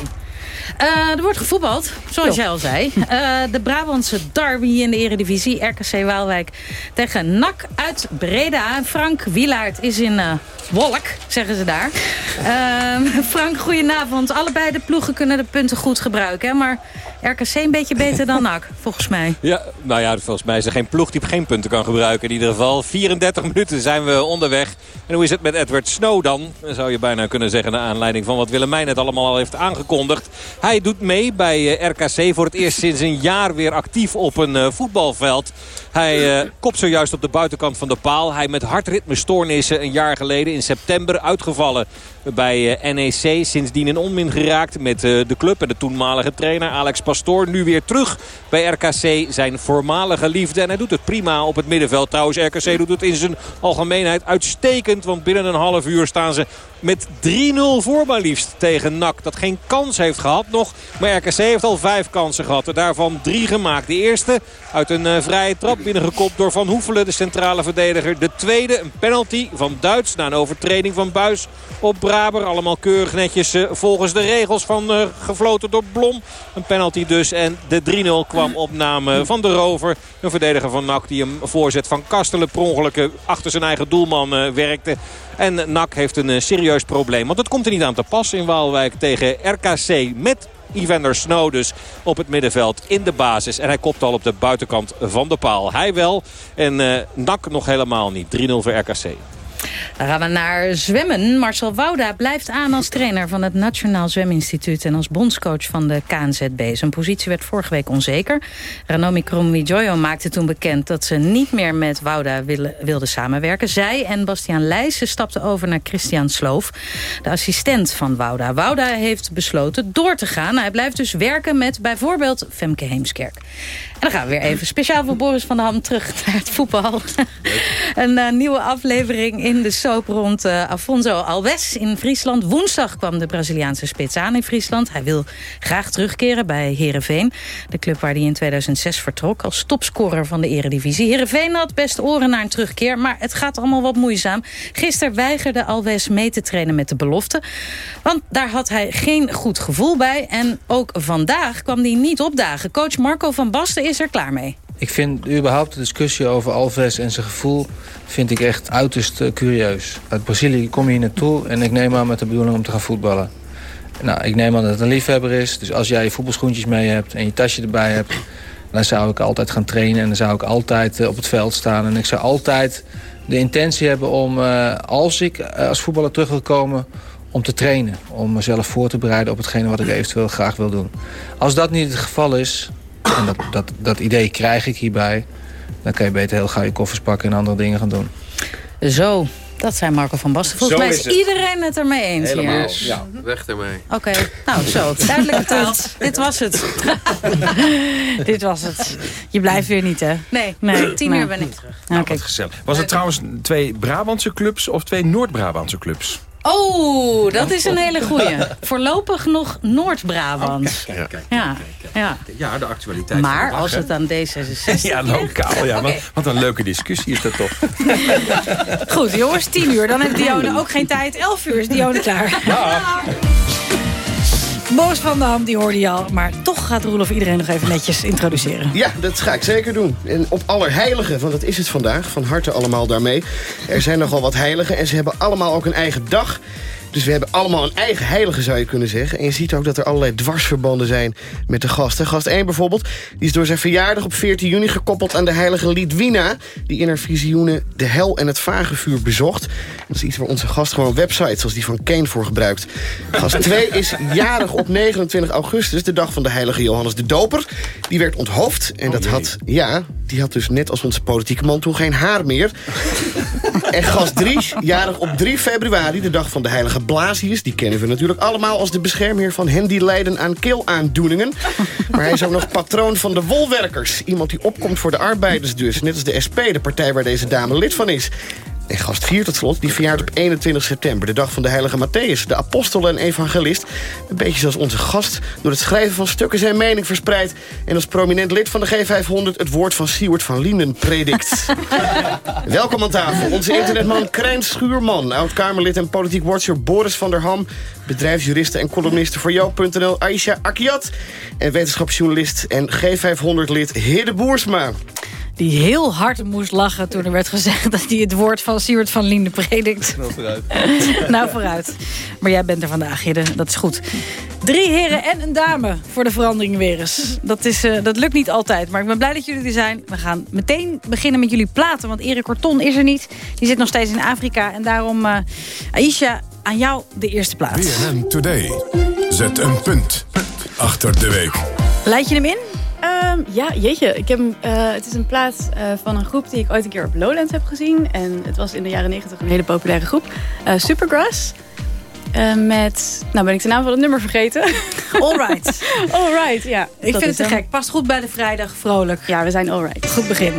Eh, er wordt gevoetbald, zoals jij al zei. Eh, de Brabantse derby in de eredivisie. RKC Waalwijk tegen NAC uit Breda. Frank Wielaert is in eh, Wolk, zeggen ze daar. [LAUGHS] Eh, Frank, goedenavond. Allebei de ploegen kunnen de punten goed gebruiken. Hè? Maar RKC een beetje beter dan NAC, volgens mij. Ja, nou ja, volgens mij is er geen ploeg die geen punten kan gebruiken. In ieder geval 34 minuten zijn we onderweg. En hoe is het met Edward Snow dan? Zou je bijna kunnen zeggen naar aanleiding van wat Willemijn net allemaal al heeft aangekondigd. Hij doet mee bij eh, RKC voor het eerst sinds een jaar weer actief op een eh, voetbalveld. Hij uh, kopt zojuist op de buitenkant van de paal. Hij met hartritmestoornissen een jaar geleden in september uitgevallen bij uh, NEC. Sindsdien in onmin geraakt met uh, de club en de toenmalige trainer Alex Pastoor nu weer terug bij RKC. Zijn voormalige liefde. En hij doet het prima op het middenveld. Trouwens, RKC doet het in zijn algemeenheid uitstekend. Want binnen een half uur staan ze met 3-0 voor maar liefst tegen NAC. Dat geen kans heeft gehad nog. Maar RKC heeft al vijf kansen gehad. Er daarvan drie gemaakt. De eerste uit een uh, vrije trap binnengekopt door Van Hoefelen, de centrale verdediger. De tweede een penalty van Duits na een overtreding van Buis op Braber. Allemaal keurig netjes uh, volgens de regels van uh, gefloten door Blom. Een penalty dus. En de 3-0 kwam op naam van de Rover. Een verdediger van NAC die hem voorzet van Kastelen per achter zijn eigen doelman werkte. En NAC heeft een serieus probleem. Want het komt er niet aan te pas in Waalwijk tegen RKC met Evander Snow dus op het middenveld in de basis. En hij kopt al op de buitenkant van de paal. Hij wel en uh, NAC nog helemaal niet. 3-0 voor RKC. Dan gaan we naar zwemmen. Marcel Wouda blijft aan als trainer van het Nationaal Zweminstituut... en als bondscoach van de KNZB. Zijn positie werd vorige week onzeker. Ranomi Kromowidjojo maakte toen bekend dat ze niet meer met Wouda wilde, wilde samenwerken. Zij en Bastiaan Leijsen stapten over naar Christian Sloof, de assistent van Wouda. Wouda heeft besloten door te gaan. Hij blijft dus werken met bijvoorbeeld Femke Heemskerk. En dan gaan we weer even speciaal voor Boris van der Ham terug naar het voetbal. Een uh, nieuwe aflevering in de soap rond uh, Afonso Alves in Friesland. Woensdag kwam de Braziliaanse spits aan in Friesland. Hij wil graag terugkeren bij Herenveen. De club waar hij in 2006 vertrok als topscorer van de eredivisie. Herenveen had best oren naar een terugkeer, maar het gaat allemaal wat moeizaam. Gisteren weigerde Alves mee te trainen met de belofte. Want daar had hij geen goed gevoel bij. En ook vandaag kwam hij niet opdagen. Coach Marco van Basten is er klaar mee. Ik vind überhaupt de discussie over Alves en zijn gevoel... vind ik echt uiterst uh, curieus. Uit Brazilië kom je hier naartoe en ik neem aan met de bedoeling om te gaan voetballen. Nou, ik neem aan dat het een liefhebber is. Dus als jij je voetbalschoentjes mee hebt en je tasje erbij hebt... dan zou ik altijd gaan trainen en dan zou ik altijd uh, op het veld staan. En ik zou altijd de intentie hebben om, uh, als ik als voetballer terug wil komen om te trainen. Om mezelf voor te bereiden op hetgene wat ik eventueel graag wil doen. Als dat niet het geval is, en dat, dat, dat idee krijg ik hierbij... dan kan je beter heel gauw je koffers pakken en andere dingen gaan doen. Zo, dat zijn Marco van Basten. Volgens Zo mij is is het. iedereen het ermee eens Helemaal, hier. ja, weg ermee. Oké, nou zo, duidelijke [LAUGHS] taal. Dit was het. [LAUGHS] Dit was het. Je blijft weer niet, hè? Nee, Nee, tien nee. uur ben ik terug. Nou, wat gezellig. Was het trouwens twee Brabantse clubs of twee Noord-Brabantse clubs? Oh, dat is een hele goeie. [LAUGHS] Voorlopig nog Noord-Brabant. Kijk, kijk, ja, ja. Ja, de actualiteit. van de Maar dag, als het aan D66 Ja, lokaal. Ja, [LAUGHS] wat, wat een leuke discussie is dat toch. [LAUGHS] Goed, jongens, tien uur. Dan heeft Dione ook geen tijd. Elf uur is Dione klaar. Boos van de Ham, die hoorde je al. Maar toch gaat Roelof iedereen nog even netjes introduceren. Ja, dat ga ik zeker doen. En op Allerheiligen, want dat is het vandaag. Van harte allemaal daarmee. Er zijn nogal wat heiligen en ze hebben allemaal ook een eigen dag. Dus we hebben allemaal een eigen heilige, zou je kunnen zeggen. En je ziet ook dat er allerlei dwarsverbanden zijn met de gasten. Gast 1 bijvoorbeeld, die is door zijn verjaardag op 14 juni gekoppeld aan de heilige Lidwina... die in haar visioenen de hel en het vagevuur bezocht. Dat is iets waar onze gast gewoon websites zoals die van Kane voor gebruikt. Gast 2 is jarig op 29 augustus, de dag van de heilige Johannes de Doper. Die werd onthoofd en dat had, ja, die had dus net als onze politieke man toen geen haar meer. En gast 3, jarig op 3 februari, de dag van de heilige Blasius. Die kennen we natuurlijk allemaal als de beschermheer van hen die lijden aan keelaandoeningen. [LAUGHS] Maar hij is ook nog patroon van de wolwerkers. Iemand die opkomt voor de arbeiders dus. Net als de SP, de partij waar deze dame lid van is. En gast 4 tot slot, die verjaart op 21 september... de dag van de heilige Matthäus, de apostel en evangelist. Een beetje zoals onze gast door het schrijven van stukken zijn mening verspreidt... en als prominent lid van de G500 het woord van Siewert van Lienen predikt. [LAUGHS] Welkom aan tafel, onze internetman Krijn Schuurman... oud-Kamerlid en politiek watcher Boris van der Ham... bedrijfsjuriste en columniste voor jou.nl Aisha Akiat... en wetenschapsjournalist en G500-lid Hidde Boersma. Die heel hard moest lachen toen er werd gezegd... dat hij het woord van Siewert van Liende predikt. [LAUGHS] nou, vooruit. Maar jij bent er vandaag, Hidde. Dat is goed. Drie heren en een dame voor de verandering weer eens. Dat, is, eh, dat lukt niet altijd, maar ik ben blij dat jullie er zijn. We gaan meteen beginnen met jullie platen, want Erik Corton is er niet. Die zit nog steeds in Afrika. En daarom, eh, Aisha, aan jou de eerste plaats. BNN Today. Zet een punt achter de week. Leid je hem in? Ehm, ja, jeetje. Ik heb, eh, het is een plaat eh, van een groep die ik ooit een keer op Lowlands heb gezien. En het was in de jaren negentig een hele populaire groep. Eh, Supergrass. Met, nou ben ik de naam van het nummer vergeten. [LAUGHS] Alright. [LAUGHS] alright, ja. Ik Dat vind het te hem. gek. Past goed bij de vrijdag. Vrolijk. Ja, we zijn alright. Goed begin.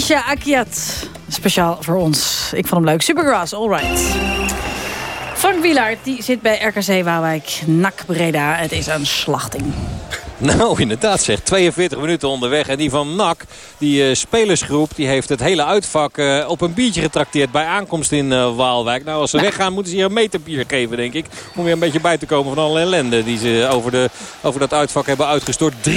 Van Aisha Akiat. Speciaal voor ons. Ik vond hem leuk. Supergrass, alright. Frank Wielaert die zit bij RKC Waalwijk. NAC Breda. Het is een slachting. [LAUGHS] Nou, inderdaad zeg. 42 minuten onderweg. En die van NAC, die eh, spelersgroep, die heeft het hele uitvak eh, op een biertje getrakteerd bij aankomst in eh, Waalwijk. Nou, als ze weggaan moeten ze hier een meter bier geven, denk ik. Om weer een beetje bij te komen van alle ellende die ze over, de, over dat uitvak hebben uitgestort. 3-0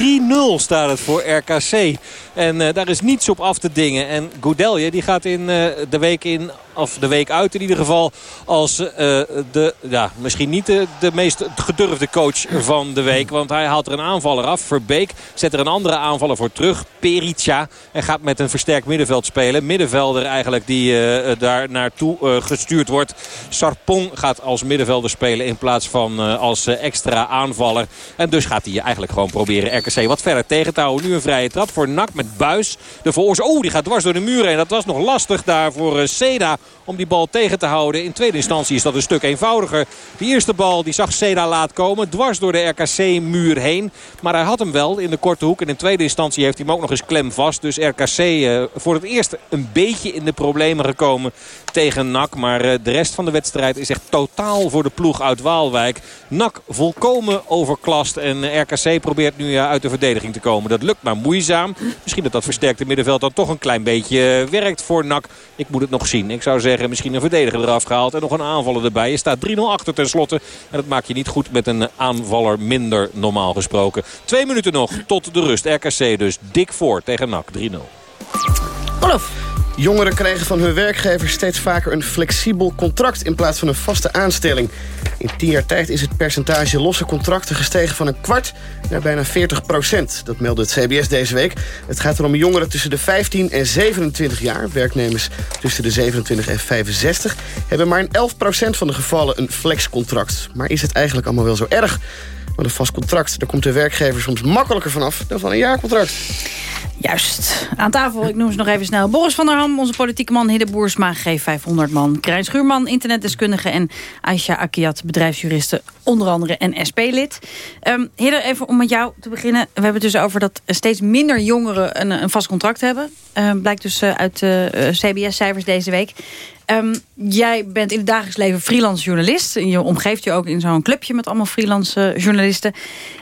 staat het voor RKC. En daar is niets op af te dingen. En Goudelje, die gaat in de week in of de week uit in ieder geval als de, ja, misschien niet de, de meest gedurfde coach van de week. Want hij haalt er een af, Verbeek. Zet er een andere aanvaller voor terug, Perica. En gaat met een versterkt middenveld spelen. Middenvelder eigenlijk die eh, daar naartoe eh, gestuurd wordt. Sarpong gaat als middenvelder spelen in plaats van eh, als eh, extra aanvaller. En dus gaat hij eigenlijk gewoon proberen RKC wat verder tegen te houden. Nu een vrije trap voor Nak met Buis. De veroorzaak. Oh, die gaat dwars door de muur heen. Dat was nog lastig daar voor eh, Seda om die bal tegen te houden. In tweede instantie is dat een stuk eenvoudiger. Die eerste bal die zag Seda laat komen. Dwars door de RKC-muur heen. Maar hij had hem wel in de korte hoek. En in tweede instantie heeft hij hem ook nog eens klem vast. Dus RKC eh, voor het eerst een beetje in de problemen gekomen tegen NAC. Maar eh, de rest van de wedstrijd is echt totaal voor de ploeg uit Waalwijk. NAC volkomen overklast. En eh, RKC probeert nu uit de verdediging te komen. Dat lukt maar moeizaam. Misschien dat dat versterkte middenveld dan toch een klein beetje werkt voor NAC. Ik moet het nog zien. Ik zou zeggen misschien een verdediger eraf gehaald. En nog een aanvaller erbij. Je staat 3-0 achter tenslotte. En dat maak je niet goed met een aanvaller minder normaal gesproken. Twee minuten nog tot de rust. RKC dus dik voor tegen NAC 3-0. Olof. Jongeren krijgen van hun werkgever steeds vaker een flexibel contract... in plaats van een vaste aanstelling. In tien jaar tijd is het percentage losse contracten gestegen van een kwart naar bijna 40 procent. Dat meldde het CBS deze week. Het gaat er om jongeren tussen de 15 en 27 jaar. Werknemers tussen de 27 en 65 hebben maar in 11 procent van de gevallen een flexcontract. Maar is het eigenlijk allemaal wel zo erg? Want een vast contract, daar komt de werkgever soms makkelijker vanaf dan van een jaarcontract. Juist. Aan tafel, ik noem ze nog even snel. Boris van der Ham, onze politieke man. Hidde Boersma, G500-man. Krijn Schuurman, internetdeskundige. En Aisha Akiat, bedrijfsjuriste, onder andere en SP-lid. Um, Hidde, even om met jou te beginnen. We hebben het dus over dat steeds minder jongeren een, een vast contract hebben. Um, blijkt dus uh, uit uh, CBS-cijfers deze week. Um, jij bent in het dagelijks leven freelance journalist. En je omgeeft je ook in zo'n clubje met allemaal freelance journalisten.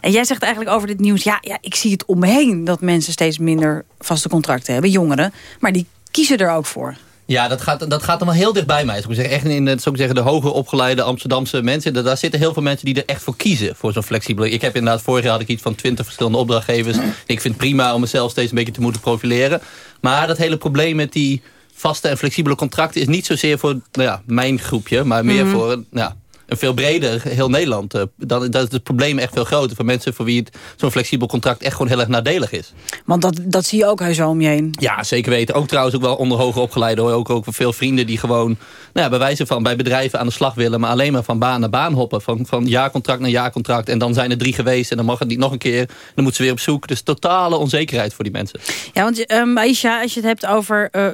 En jij zegt eigenlijk over dit nieuws... Ja, ja, ik zie het om me heen dat mensen steeds minder vaste contracten hebben. Jongeren. Maar die kiezen er ook voor. Ja, dat gaat, dat gaat dan heel dichtbij mij. Zou ik zeggen. Echt in zou ik zeggen, de hoger opgeleide Amsterdamse mensen. Daar zitten heel veel mensen die er echt voor kiezen. Voor zo'n flexibele... Ik heb inderdaad, vorig jaar had ik iets van 20 verschillende opdrachtgevers. Ik vind het prima om mezelf steeds een beetje te moeten profileren. Maar dat hele probleem met die vaste en flexibele contracten... is niet zozeer voor nou ja, mijn groepje, maar meer Mhm. voor... Nou, ja, een veel breder, heel Nederland. eh, Dan, dan is het probleem echt veel groter. Voor mensen voor wie het zo'n flexibel contract echt gewoon heel erg nadelig is. Want dat, dat zie je ook wel om je heen. Ja, zeker weten. Ook trouwens ook wel onder hoger opgeleide. Hoor. Ook, ook veel vrienden die gewoon nou ja, bij wijze van bij bedrijven aan de slag willen. Maar alleen maar van baan naar baan hoppen. Van, van jaarcontract naar jaarcontract. En dan zijn er drie geweest. En dan mag het niet nog een keer. Dan moeten ze weer op zoek. Dus totale onzekerheid voor die mensen. Ja, want um, Aisha, als je het hebt over... Uh,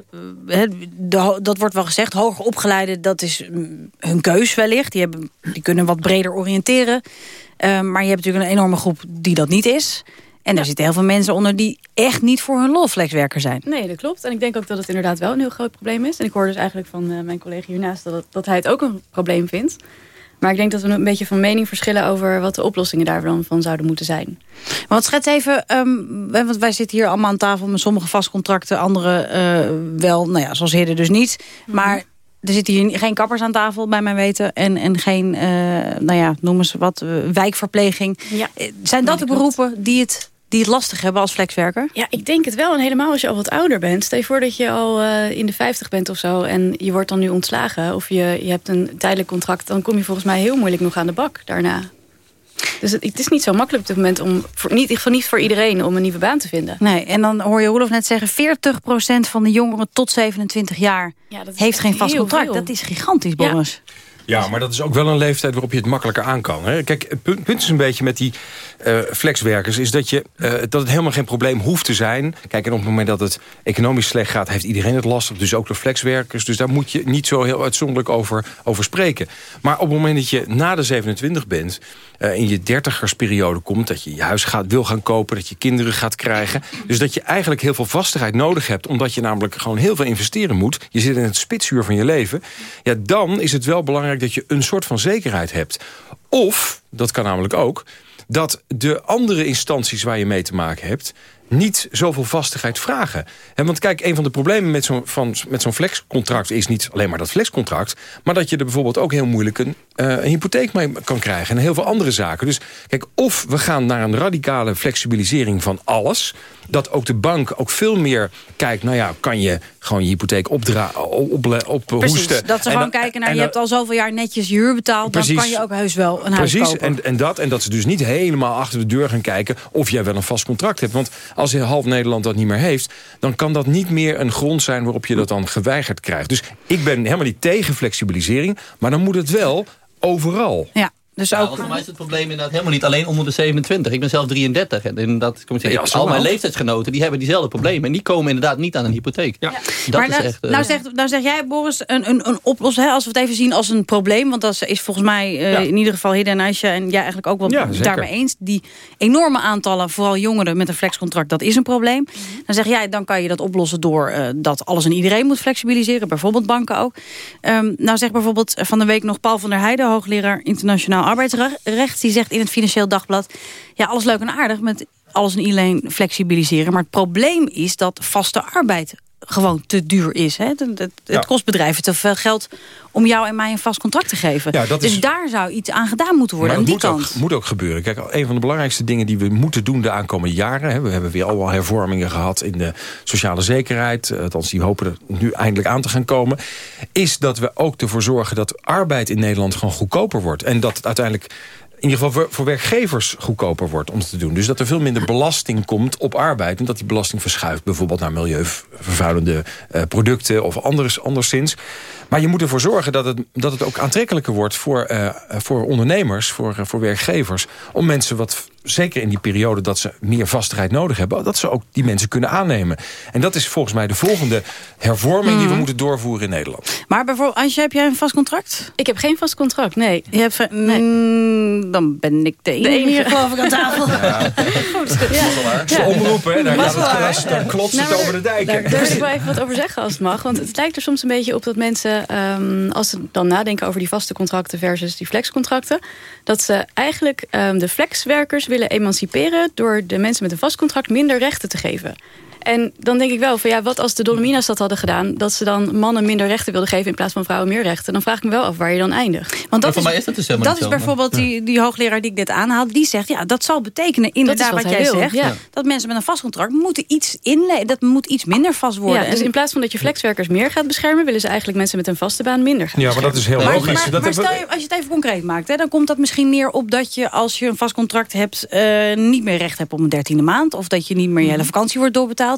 de, dat wordt wel gezegd, hoger opgeleiden, dat is um, hun keus wellicht. Die, hebben, die kunnen wat breder oriënteren. Um, maar je hebt natuurlijk een enorme groep die dat niet is. En daar zitten heel veel mensen onder die echt niet voor hun lol flexwerker zijn. Nee, dat klopt. En ik denk ook dat het inderdaad wel een heel groot probleem is. En ik hoor dus eigenlijk van uh, mijn collega hiernaast dat, het, dat hij het ook een probleem vindt. Maar ik denk dat we een beetje van mening verschillen over wat de oplossingen daarvan van zouden moeten zijn. Want schets even, um, want wij zitten hier allemaal aan tafel met sommige vastcontracten, andere uh, wel, nou ja, zoals Hidden dus niet. -hmm. Maar er zitten hier geen kappers aan tafel, bij mijn weten. En, en geen, uh, nou ja, noem eens wat, uh, wijkverpleging. Ja. Zijn dat de beroepen klopt. die het die het lastig hebben als flexwerker? Ja, ik denk het wel. En helemaal als je al wat ouder bent. Stel je voor dat je al uh, in de 50 bent of zo... en je wordt dan nu ontslagen of je, je hebt een tijdelijk contract... dan kom je volgens mij heel moeilijk nog aan de bak daarna. Dus het, het is niet zo makkelijk op dit moment... om voor, niet, voor niet voor iedereen om een nieuwe baan te vinden. Nee, en dan hoor je Roelof net zeggen... 40% van de jongeren tot 27 jaar ja, heeft geen vast contract. Veel. Dat is gigantisch, Boris. Ja. Ja, maar dat is ook wel een leeftijd waarop je het makkelijker aan kan. Hè? Kijk, het punt, is een beetje met die uh, flexwerkers... is dat, je, uh, dat het helemaal geen probleem hoeft te zijn. Kijk, en op het moment dat het economisch slecht gaat... heeft iedereen het lastig, dus ook de flexwerkers. Dus daar moet je niet zo heel uitzonderlijk over, over spreken. Maar op het moment dat je na de 27 bent... Uh, in je dertigersperiode komt... dat je je huis gaat, wil gaan kopen, dat je kinderen gaat krijgen... dus dat je eigenlijk heel veel vastigheid nodig hebt... omdat je namelijk gewoon heel veel investeren moet. Je zit in het spitsuur van je leven. Ja, dan is het wel belangrijk dat je een soort van zekerheid hebt. Of, dat kan namelijk ook... dat de andere instanties waar je mee te maken hebt niet zoveel vastigheid vragen. He, want kijk, een van de problemen met zo'n zo'n flexcontract... is niet alleen maar dat flexcontract... maar dat je er bijvoorbeeld ook heel moeilijk een, uh, een hypotheek mee kan krijgen... en heel veel andere zaken. Dus kijk, of we gaan naar een radicale flexibilisering van alles... dat ook de bank ook veel meer kijkt... nou ja, kan je gewoon je hypotheek opdra op, op, Precies, hoesten. dat ze gewoon kijken naar... je hebt al zoveel jaar netjes je huur betaald... Precies, dan kan je ook heus wel een precies, huis kopen. En, en, dat, en dat ze dus niet helemaal achter de deur gaan kijken... of jij wel een vast contract hebt. Want als half Nederland dat niet meer heeft... dan kan dat niet meer een grond zijn waarop je dat dan geweigerd krijgt. Dus ik ben helemaal niet tegen flexibilisering... maar dan moet het wel overal. Ja. Dus ja, ook... voor mij is het probleem inderdaad helemaal niet alleen onder de 27. Ik ben zelf 33. En inderdaad, kom ik zeggen, Ja, al mijn leeftijdsgenoten die hebben diezelfde problemen. En die komen inderdaad niet aan een hypotheek. Ja. Dat maar is nou, echt, eh, nou, zegt, nou zeg jij, Boris, een, een, een oplossing. Hè, als we het even zien als een probleem. Want dat is volgens mij uh, Ja. in ieder geval Hidde en Aisha en jij eigenlijk ook wel daarmee eens. Die enorme aantallen, vooral jongeren met een flexcontract, dat is een probleem. Dan zeg jij, dan kan je dat oplossen door uh, dat alles en iedereen moet flexibiliseren. Bijvoorbeeld banken ook. Um, nou zegt bijvoorbeeld van de week nog Paul van der Heijden, hoogleraar internationaal arbeidsrecht. Die zegt in het Financieel Dagblad, ja alles leuk en aardig met alles en iedereen flexibiliseren. Maar het probleem is dat vaste arbeid gewoon te duur is. Hè? Het, het, Ja. kost bedrijven te veel geld om jou en mij een vast contract te geven. Ja, dat dus is- daar zou iets aan gedaan moeten worden, Maar aan dat die moet kant. ook, moet ook gebeuren. Kijk, een van de belangrijkste dingen die we moeten doen de aankomende jaren... Hè, we hebben weer allemaal hervormingen gehad in de sociale zekerheid... eh, althans die hopen er nu eindelijk aan te gaan komen... is dat we ook ervoor zorgen dat arbeid in Nederland gewoon goedkoper wordt. En dat het uiteindelijk in ieder geval voor, voor werkgevers goedkoper wordt om het te doen. Dus dat er veel minder belasting komt op arbeid... en dat die belasting verschuift bijvoorbeeld naar milieuvervuilende eh, producten... of anders, anderszins. Maar je moet ervoor zorgen dat het, dat het ook aantrekkelijker wordt... voor, eh, voor ondernemers, voor, eh, voor werkgevers... om mensen wat, zeker in die periode dat ze meer vastigheid nodig hebben... dat ze ook die mensen kunnen aannemen. En dat is volgens mij de volgende hervorming... die we Mhm. moeten doorvoeren in Nederland. Maar bijvoorbeeld, Antje, heb jij een vast contract? Ik heb geen vast contract, nee. Je hebt, ge- Mm, dan ben ik de enige, enige. hier, geloof ik aan tafel. Goed. Ja. Ze omroepen, hè, daar, ja, daar klotst Nou, het over de dijken. Daar, daar wil ik wel even wat over zeggen als het mag. Want het lijkt er soms een beetje op dat mensen, ehm, als ze dan nadenken over die vaste contracten versus die flexcontracten, dat ze eigenlijk ehm, de flexwerkers willen emanciperen door de mensen met een vast contract minder rechten te geven. En dan denk ik wel van ja, wat als de Dolomina's dat hadden gedaan, dat ze dan mannen minder rechten wilden geven in plaats van vrouwen meer rechten, dan vraag ik me wel af waar je dan eindigt. Want Maar dat voor is, mij is dat dus helemaal dat niet is zo, bijvoorbeeld die, die hoogleraar die ik net aanhaal. Die zegt, ja, dat zal betekenen inderdaad wat wat, jij wil, zegt. ja. Dat mensen met een vast contract moeten iets inleveren. Dat moet iets minder vast worden. Ja, dus En- in plaats van dat je flexwerkers meer gaat beschermen, willen ze eigenlijk mensen met een vaste baan minder gaan Ja, maar dat is heel Maar, logisch. maar, stel je, als je het even concreet maakt, hè, dan komt dat misschien neer op dat je als je een vast contract hebt, eh, niet meer recht hebt op een dertiende maand. Of dat je niet meer je hele vakantie wordt doorbetaald.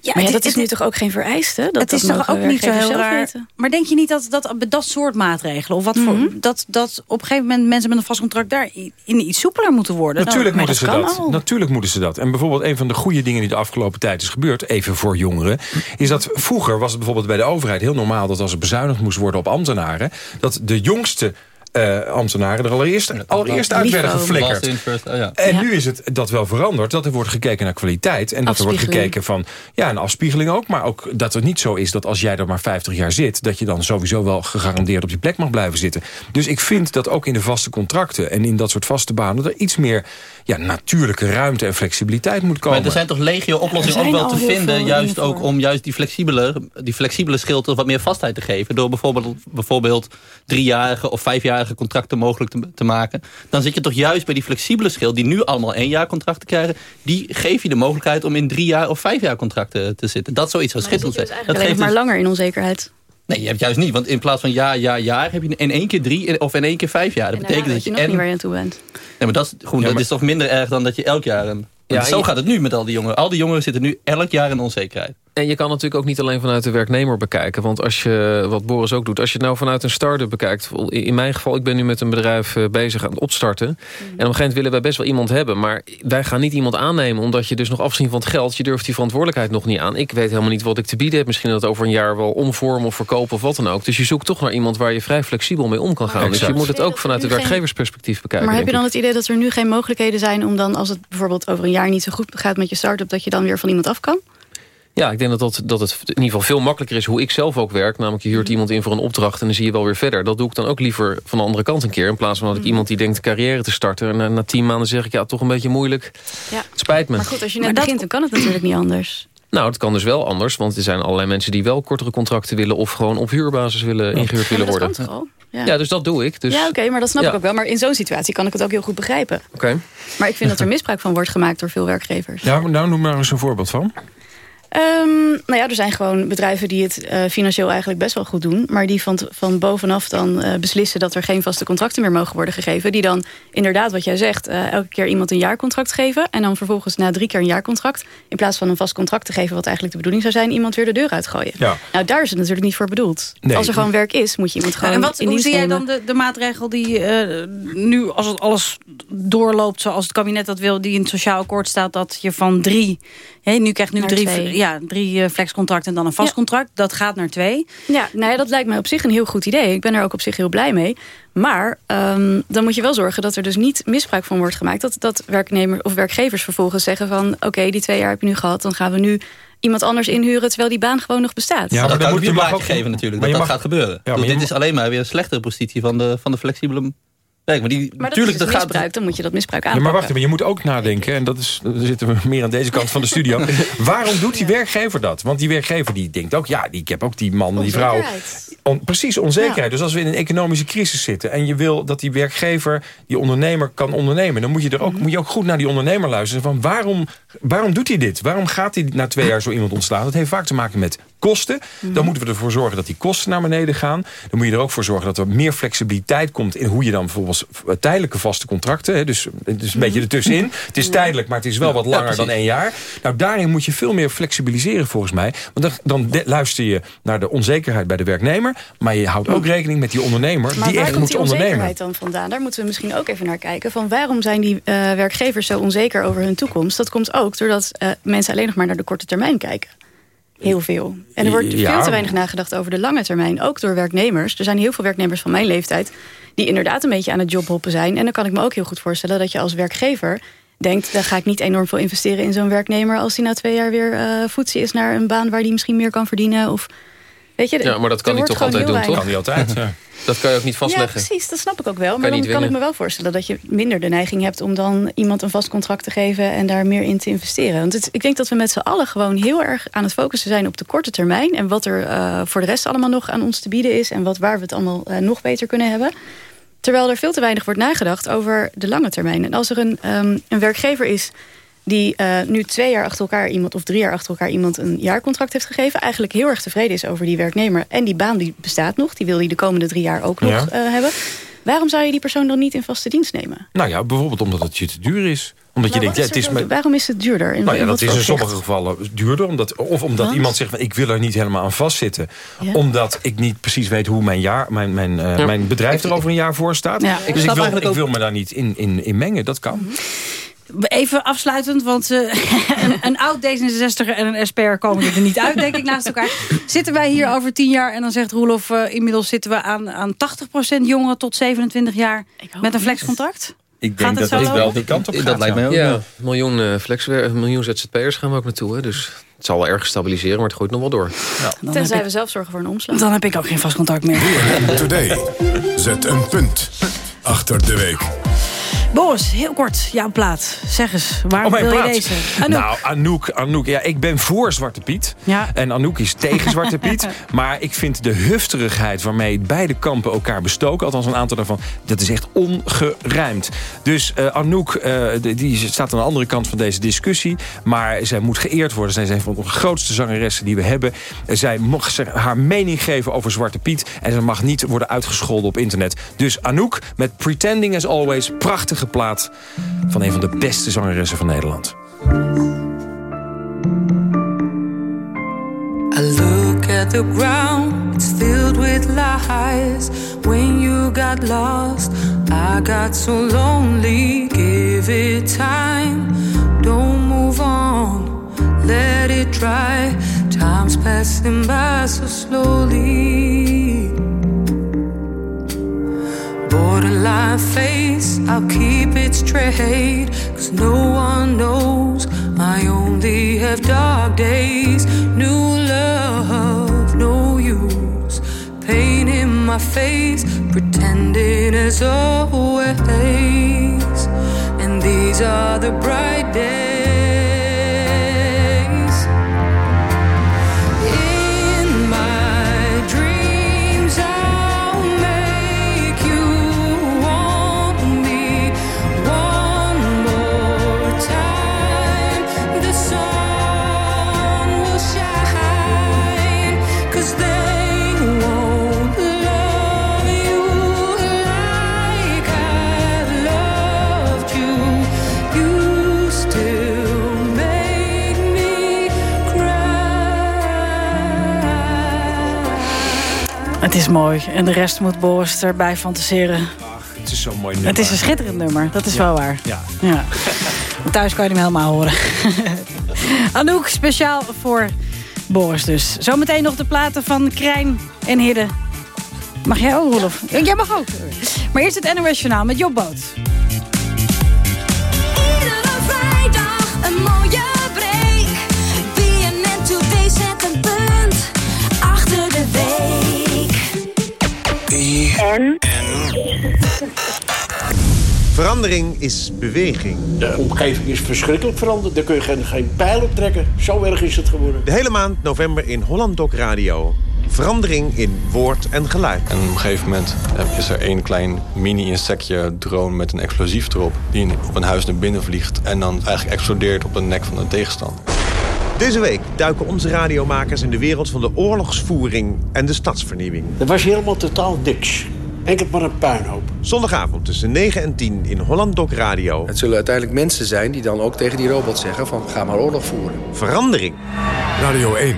Ja, maar ja, dat is nu toch ook geen vereiste? Dat, het is dat toch ook niet zo heel raar. weten? Maar denk je niet dat dat, dat soort maatregelen... of wat voor, Mhm. dat, dat op een gegeven moment mensen met een vast contract... daar in iets soepeler moeten worden? Natuurlijk Nou, moeten ze dat. al. Natuurlijk moeten ze dat. En bijvoorbeeld een van de goede dingen die de afgelopen tijd is gebeurd... even voor jongeren, is dat vroeger was het bijvoorbeeld bij de overheid heel normaal... dat als er bezuinigd moest worden op ambtenaren... dat de jongste eh, ambtenaren er allereerst, allereerst uit werden geflikkerd. oh ja. En Ja. nu is het dat wel veranderd. Dat er wordt gekeken naar kwaliteit. En dat er wordt gekeken van... Ja, een afspiegeling ook. Maar ook dat het niet zo is dat als jij er maar 50 jaar zit... dat je dan sowieso wel gegarandeerd op die plek mag blijven zitten. Dus ik vind dat ook in de vaste contracten... en in dat soort vaste banen... er iets meer ja, natuurlijke ruimte en flexibiliteit moet komen. Maar er zijn toch legio oplossingen ook wel te vinden. Juist ook om juist die flexibele, die flexibele schild wat meer vastheid te geven. Door bijvoorbeeld, bijvoorbeeld driejarige of vijfjarige contracten mogelijk te, te maken. Dan zit je toch juist bij die flexibele schild die nu allemaal één jaar contracten krijgen. Die geef je de mogelijkheid om in drie jaar of vijf jaar contracten te zitten. Dat zou iets zou schitterend zijn. Dat Alleen geeft maar dus- langer in onzekerheid. Nee, je hebt juist niet. Want in plaats van jaar, jaar, jaar heb je in één keer drie of in één keer vijf jaar. Dat En betekent dat weet je je nog en niet waar je aan toe bent. Nee, maar dat, is, goed, Ja, dat is toch minder erg dan dat je elk jaar... Een, Ja, zo je- gaat het nu met al die jongeren. Al die jongeren zitten nu elk jaar in onzekerheid. En je kan natuurlijk ook niet alleen vanuit de werknemer bekijken. Want als je, wat Boris ook doet, als je het nou vanuit een start-up bekijkt. In mijn geval, ik ben nu met een bedrijf eh, bezig aan het opstarten. En op een gegeven moment willen wij best wel iemand hebben. Maar wij gaan niet iemand aannemen, omdat je dus nog afzien van het geld. Je durft die verantwoordelijkheid nog niet aan. Ik weet helemaal niet wat ik te bieden heb. Misschien dat het over een jaar wel omvormen of verkopen of wat dan ook. Dus je zoekt toch naar iemand waar je vrij flexibel mee om kan gaan. Dus je moet het ook vanuit geen- werkgeversperspectief bekijken. maar heb je dan het idee dat er nu geen mogelijkheden zijn... om dan, als het bijvoorbeeld over een jaar niet zo goed gaat met je start-up... dat je dan weer van iemand af kan? Ja, ik denk dat, dat, dat het in ieder geval veel makkelijker is hoe ik zelf ook werk. Namelijk je huurt iemand in voor een opdracht en dan zie je wel weer verder. Dat doe ik dan ook liever van de andere kant een keer. In plaats van dat ik iemand die denkt een carrière te starten. En na, na tien maanden zeg ik, ja, toch een beetje moeilijk. Ja. Het spijt me. Maar goed, als je net begint, dan kan het natuurlijk niet anders. Nou, het kan dus wel anders. Want er zijn allerlei mensen die wel kortere contracten willen... of gewoon op huurbasis willen ingehuurd willen Ja, worden. dat toch al? Ja, Ja, dus dat doe ik. Dus, ja oké, maar dat snap Ja. ik ook wel. Maar in zo'n situatie kan ik het ook heel goed begrijpen. Oké. Maar ik vind dat er misbruik van wordt gemaakt door veel werkgevers. Ja, nou noem maar eens een voorbeeld van. Ehm, nou ja, er zijn gewoon bedrijven die het eh, financieel eigenlijk best wel goed doen. Maar die van, van bovenaf dan eh, beslissen dat er geen vaste contracten meer mogen worden gegeven. Die dan inderdaad, wat jij zegt, eh, elke keer iemand een jaarcontract geven. En dan vervolgens na drie keer een jaarcontract. In plaats van een vast contract te geven, wat eigenlijk de bedoeling zou zijn, iemand weer de deur uitgooien. Ja. Nou, daar is het natuurlijk niet voor bedoeld. Nee. Als er gewoon werk is, moet je iemand gewoon en wat, in hoe zie jij dan de, de maatregel die eh, nu, als het alles doorloopt zoals het kabinet dat wil... die in het sociaal akkoord staat dat je van drie... Hè, nu krijgt nu Naar drie, twee. ja, drie eh, flexcontracten en dan een vast Ja. contract. Dat gaat naar twee. Ja, nou ja, dat lijkt mij op zich een heel goed idee. Ik ben er ook op zich heel blij mee. Maar ehm, dan moet je wel zorgen dat er dus niet misbruik van wordt gemaakt. Dat, dat werknemer of werkgevers vervolgens zeggen van... oké, die twee jaar heb je nu gehad, dan gaan we nu iemand anders inhuren... terwijl die baan gewoon nog bestaat. Ja, dat moet je je mag ook- geven natuurlijk. maar Dat je dat gaat gebeuren. maar dus dit mag- is alleen maar weer een slechtere positie van de, van de flexibele Nee, maar die, Maar dat natuurlijk, is dus dat gaat misbruik, dan moet je dat misbruik Ja, aanpakken. maar wacht even, je moet ook nadenken, en dat is, dan zitten we [LAUGHS] meer aan deze kant van de studio. [LAUGHS] Waarom doet die werkgever dat? Want die werkgever die denkt ook, ja, die, ik heb ook die man, die vrouw. On- precies, onzekerheid. Dus als we in een economische crisis zitten en je wil dat die werkgever, die ondernemer kan ondernemen, dan moet je, er ook, moet je ook goed naar die ondernemer luisteren. Van waarom, waarom doet hij dit? Waarom gaat hij na twee jaar zo iemand ontslaan? Dat heeft vaak te maken met kosten. Dan moeten we ervoor zorgen dat die kosten naar beneden gaan. Dan moet je er ook voor zorgen dat er meer flexibiliteit komt in hoe je dan bijvoorbeeld tijdelijke vaste contracten. Hè, dus het is een beetje ertussenin. Het is tijdelijk, maar het is wel wat langer dan één jaar. Nou, daarin moet je veel meer flexibiliseren volgens mij. Want dan, dan luister je naar de onzekerheid bij de werknemer. Maar je houdt ook rekening met die ondernemer Maar die waar echt komt moet die ondernemen. onzekerheid dan vandaan? Daar moeten we misschien ook even naar kijken. Van waarom zijn die eh, werkgevers zo onzeker over hun toekomst? Dat komt ook doordat eh, mensen alleen nog maar naar de korte termijn kijken. Heel veel. En er wordt Ja. veel te weinig nagedacht over de lange termijn. Ook door werknemers. Er zijn heel veel werknemers van mijn leeftijd... die inderdaad een beetje aan het jobhoppen zijn. En dan kan ik me ook heel goed voorstellen dat je als werkgever denkt... dan ga ik niet enorm veel investeren in zo'n werknemer... als hij na twee jaar weer voetsie is naar een baan... waar hij misschien meer kan verdienen. Of, weet je, Ja, maar dat kan hij toch altijd doen, toch? Kan niet altijd. [LAUGHS] ja. Dat kan je ook niet ja, vastleggen. precies. Dat snap ik ook wel. Kan Maar je dan kan ik me wel voorstellen dat je minder de neiging hebt... om dan iemand een vast contract te geven en daar meer in te investeren. Want het, ik denk dat we met z'n allen gewoon heel erg aan het focussen zijn... op de korte termijn en wat er eh, voor de rest allemaal nog aan ons te bieden is... en wat, waar we het allemaal eh, nog beter kunnen hebben. Terwijl er veel te weinig wordt nagedacht over de lange termijn. En als er een, ehm, een werkgever is die eh, nu twee jaar achter elkaar iemand... of drie jaar achter elkaar iemand een jaarcontract heeft gegeven... eigenlijk heel erg tevreden is over die werknemer. En die baan die bestaat nog, die wil hij de komende drie jaar ook nog Ja. eh, hebben. Waarom zou je die persoon dan niet in vaste dienst nemen? Nou ja, bijvoorbeeld omdat het je te duur is. Omdat je Maar denkt, ja, het is me- zo- Waarom is het duurder? In, Nou ja, dat wat is in sommige gevallen duurder. Omdat, of omdat Want? iemand zegt, van, ik wil er niet helemaal aan vastzitten. Ja. Omdat ik niet precies weet hoe mijn, jaar, mijn, mijn, eh, Ja. mijn bedrijf er over een jaar voor staat. Ja, ik dus snap ik wil, eigenlijk ik wil me daar niet in, in, in mengen. Dat kan. Even afsluitend, want eh, [LAUGHS] een, een oud D66er en een SP'er komen er niet uit, denk ik, naast elkaar. Zitten wij hier over tien jaar en dan zegt Roelof... eh, inmiddels zitten we aan, aan 80% jongeren tot 27 jaar met een flexcontract? Ik Gaat denk het dat lopen? wel die kant op gaat. Dat lijkt mij ook. Ja, Ja. een miljoen, eh een miljoen ZZP'ers gaan we ook naartoe. Hè? Dus het zal wel erg stabiliseren, maar het gooit nog wel door. Dan Tenzij we zelf zorgen voor een omslag. dan heb ik ook geen vast contact meer. Today. Zet een punt achter de week. Boris, heel kort, jouw plaat. Zeg eens, waarom mijn wil je plaats. deze? Anouk. Nou, Anouk, Anouk. Ja, ik ben voor Zwarte Piet. Ja. En Anouk is tegen Zwarte Piet. [LAUGHS] maar ik vind de hufterigheid waarmee beide kampen elkaar bestoken... althans een aantal daarvan, dat is echt ongerijmd. Dus eh, Anouk, eh, die- staat aan de andere kant van deze discussie. Maar zij moet geëerd worden. Zij is een van de grootste zangeressen die we hebben. Zij mag haar mening geven over Zwarte Piet. En ze mag niet worden uitgescholden op internet. Dus Anouk met Pretending as Always. Prachtige plaat van een van de beste zangeressen van Nederland. I look at the ground, it's filled with lies. When you got lost, I got so lonely. Give it time, don't move on, let it dry. Time's passing by so slowly. Borderline face, I'll keep it straight. Cause no one knows, I only have dark days. New love, no use. Pain in my face, pretending as always. And these are the bright days. Is mooi. En de rest moet Boris erbij fantaseren. Het is zo'n mooi nummer. Het is een schitterend nummer, dat is Ja. wel waar. Ja. Ja. [LAUGHS] Thuis kan je hem helemaal horen. [LAUGHS] Anouk, speciaal voor Boris dus. Zometeen nog de platen van Krijn en Hidde. Mag jij ook, Rolof? Jij mag ook. Maar eerst het NOS Journaal met Job Boot. Verandering is beweging. De omgeving is verschrikkelijk veranderd. Daar kun je geen, geen pijl op trekken. Zo erg is het geworden. De hele maand november in Holland Doc Radio. Verandering in woord en geluid. En op een gegeven moment is er één klein mini-insectje drone met een explosief erop... die op een huis naar binnen vliegt en dan eigenlijk explodeert op de nek van de tegenstander. Deze week duiken onze radiomakers in de wereld van de oorlogsvoering en de stadsvernieuwing. Er was helemaal totaal niks. Enkel maar een puinhoop. Zondagavond tussen 9 en 10 in Holland Doc Radio. Het zullen uiteindelijk mensen zijn die dan ook tegen die robot zeggen van ga maar oorlog voeren. Verandering. Radio 1.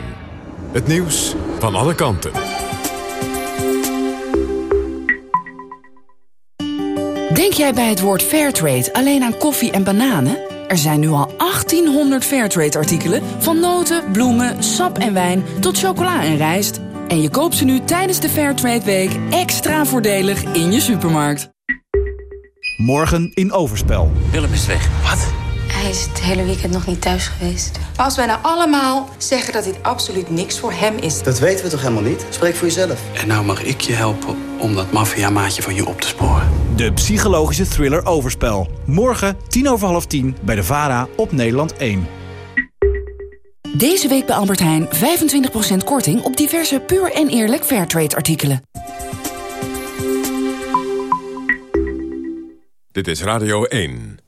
Het nieuws van alle kanten. Denk jij bij het woord Fairtrade alleen aan koffie en bananen? Er zijn nu al 1800 Fairtrade-artikelen... van noten, bloemen, sap en wijn tot chocola en rijst. En je koopt ze nu tijdens de Fairtrade Week extra voordelig in je supermarkt. Morgen in Overspel. Willem is weg. Wat? Hij is het hele weekend nog niet thuis geweest. Als wij nou allemaal zeggen dat dit absoluut niks voor hem is... Dat weten we toch helemaal niet? Spreek voor jezelf. En nou mag ik je helpen om dat maffiamaatje van je op te sporen. De psychologische thriller Overspel. Morgen tien over half tien bij de VARA op Nederland 1. Deze week bij Albert Heijn 25% korting op diverse puur en eerlijk Fairtrade artikelen. Dit is Radio 1.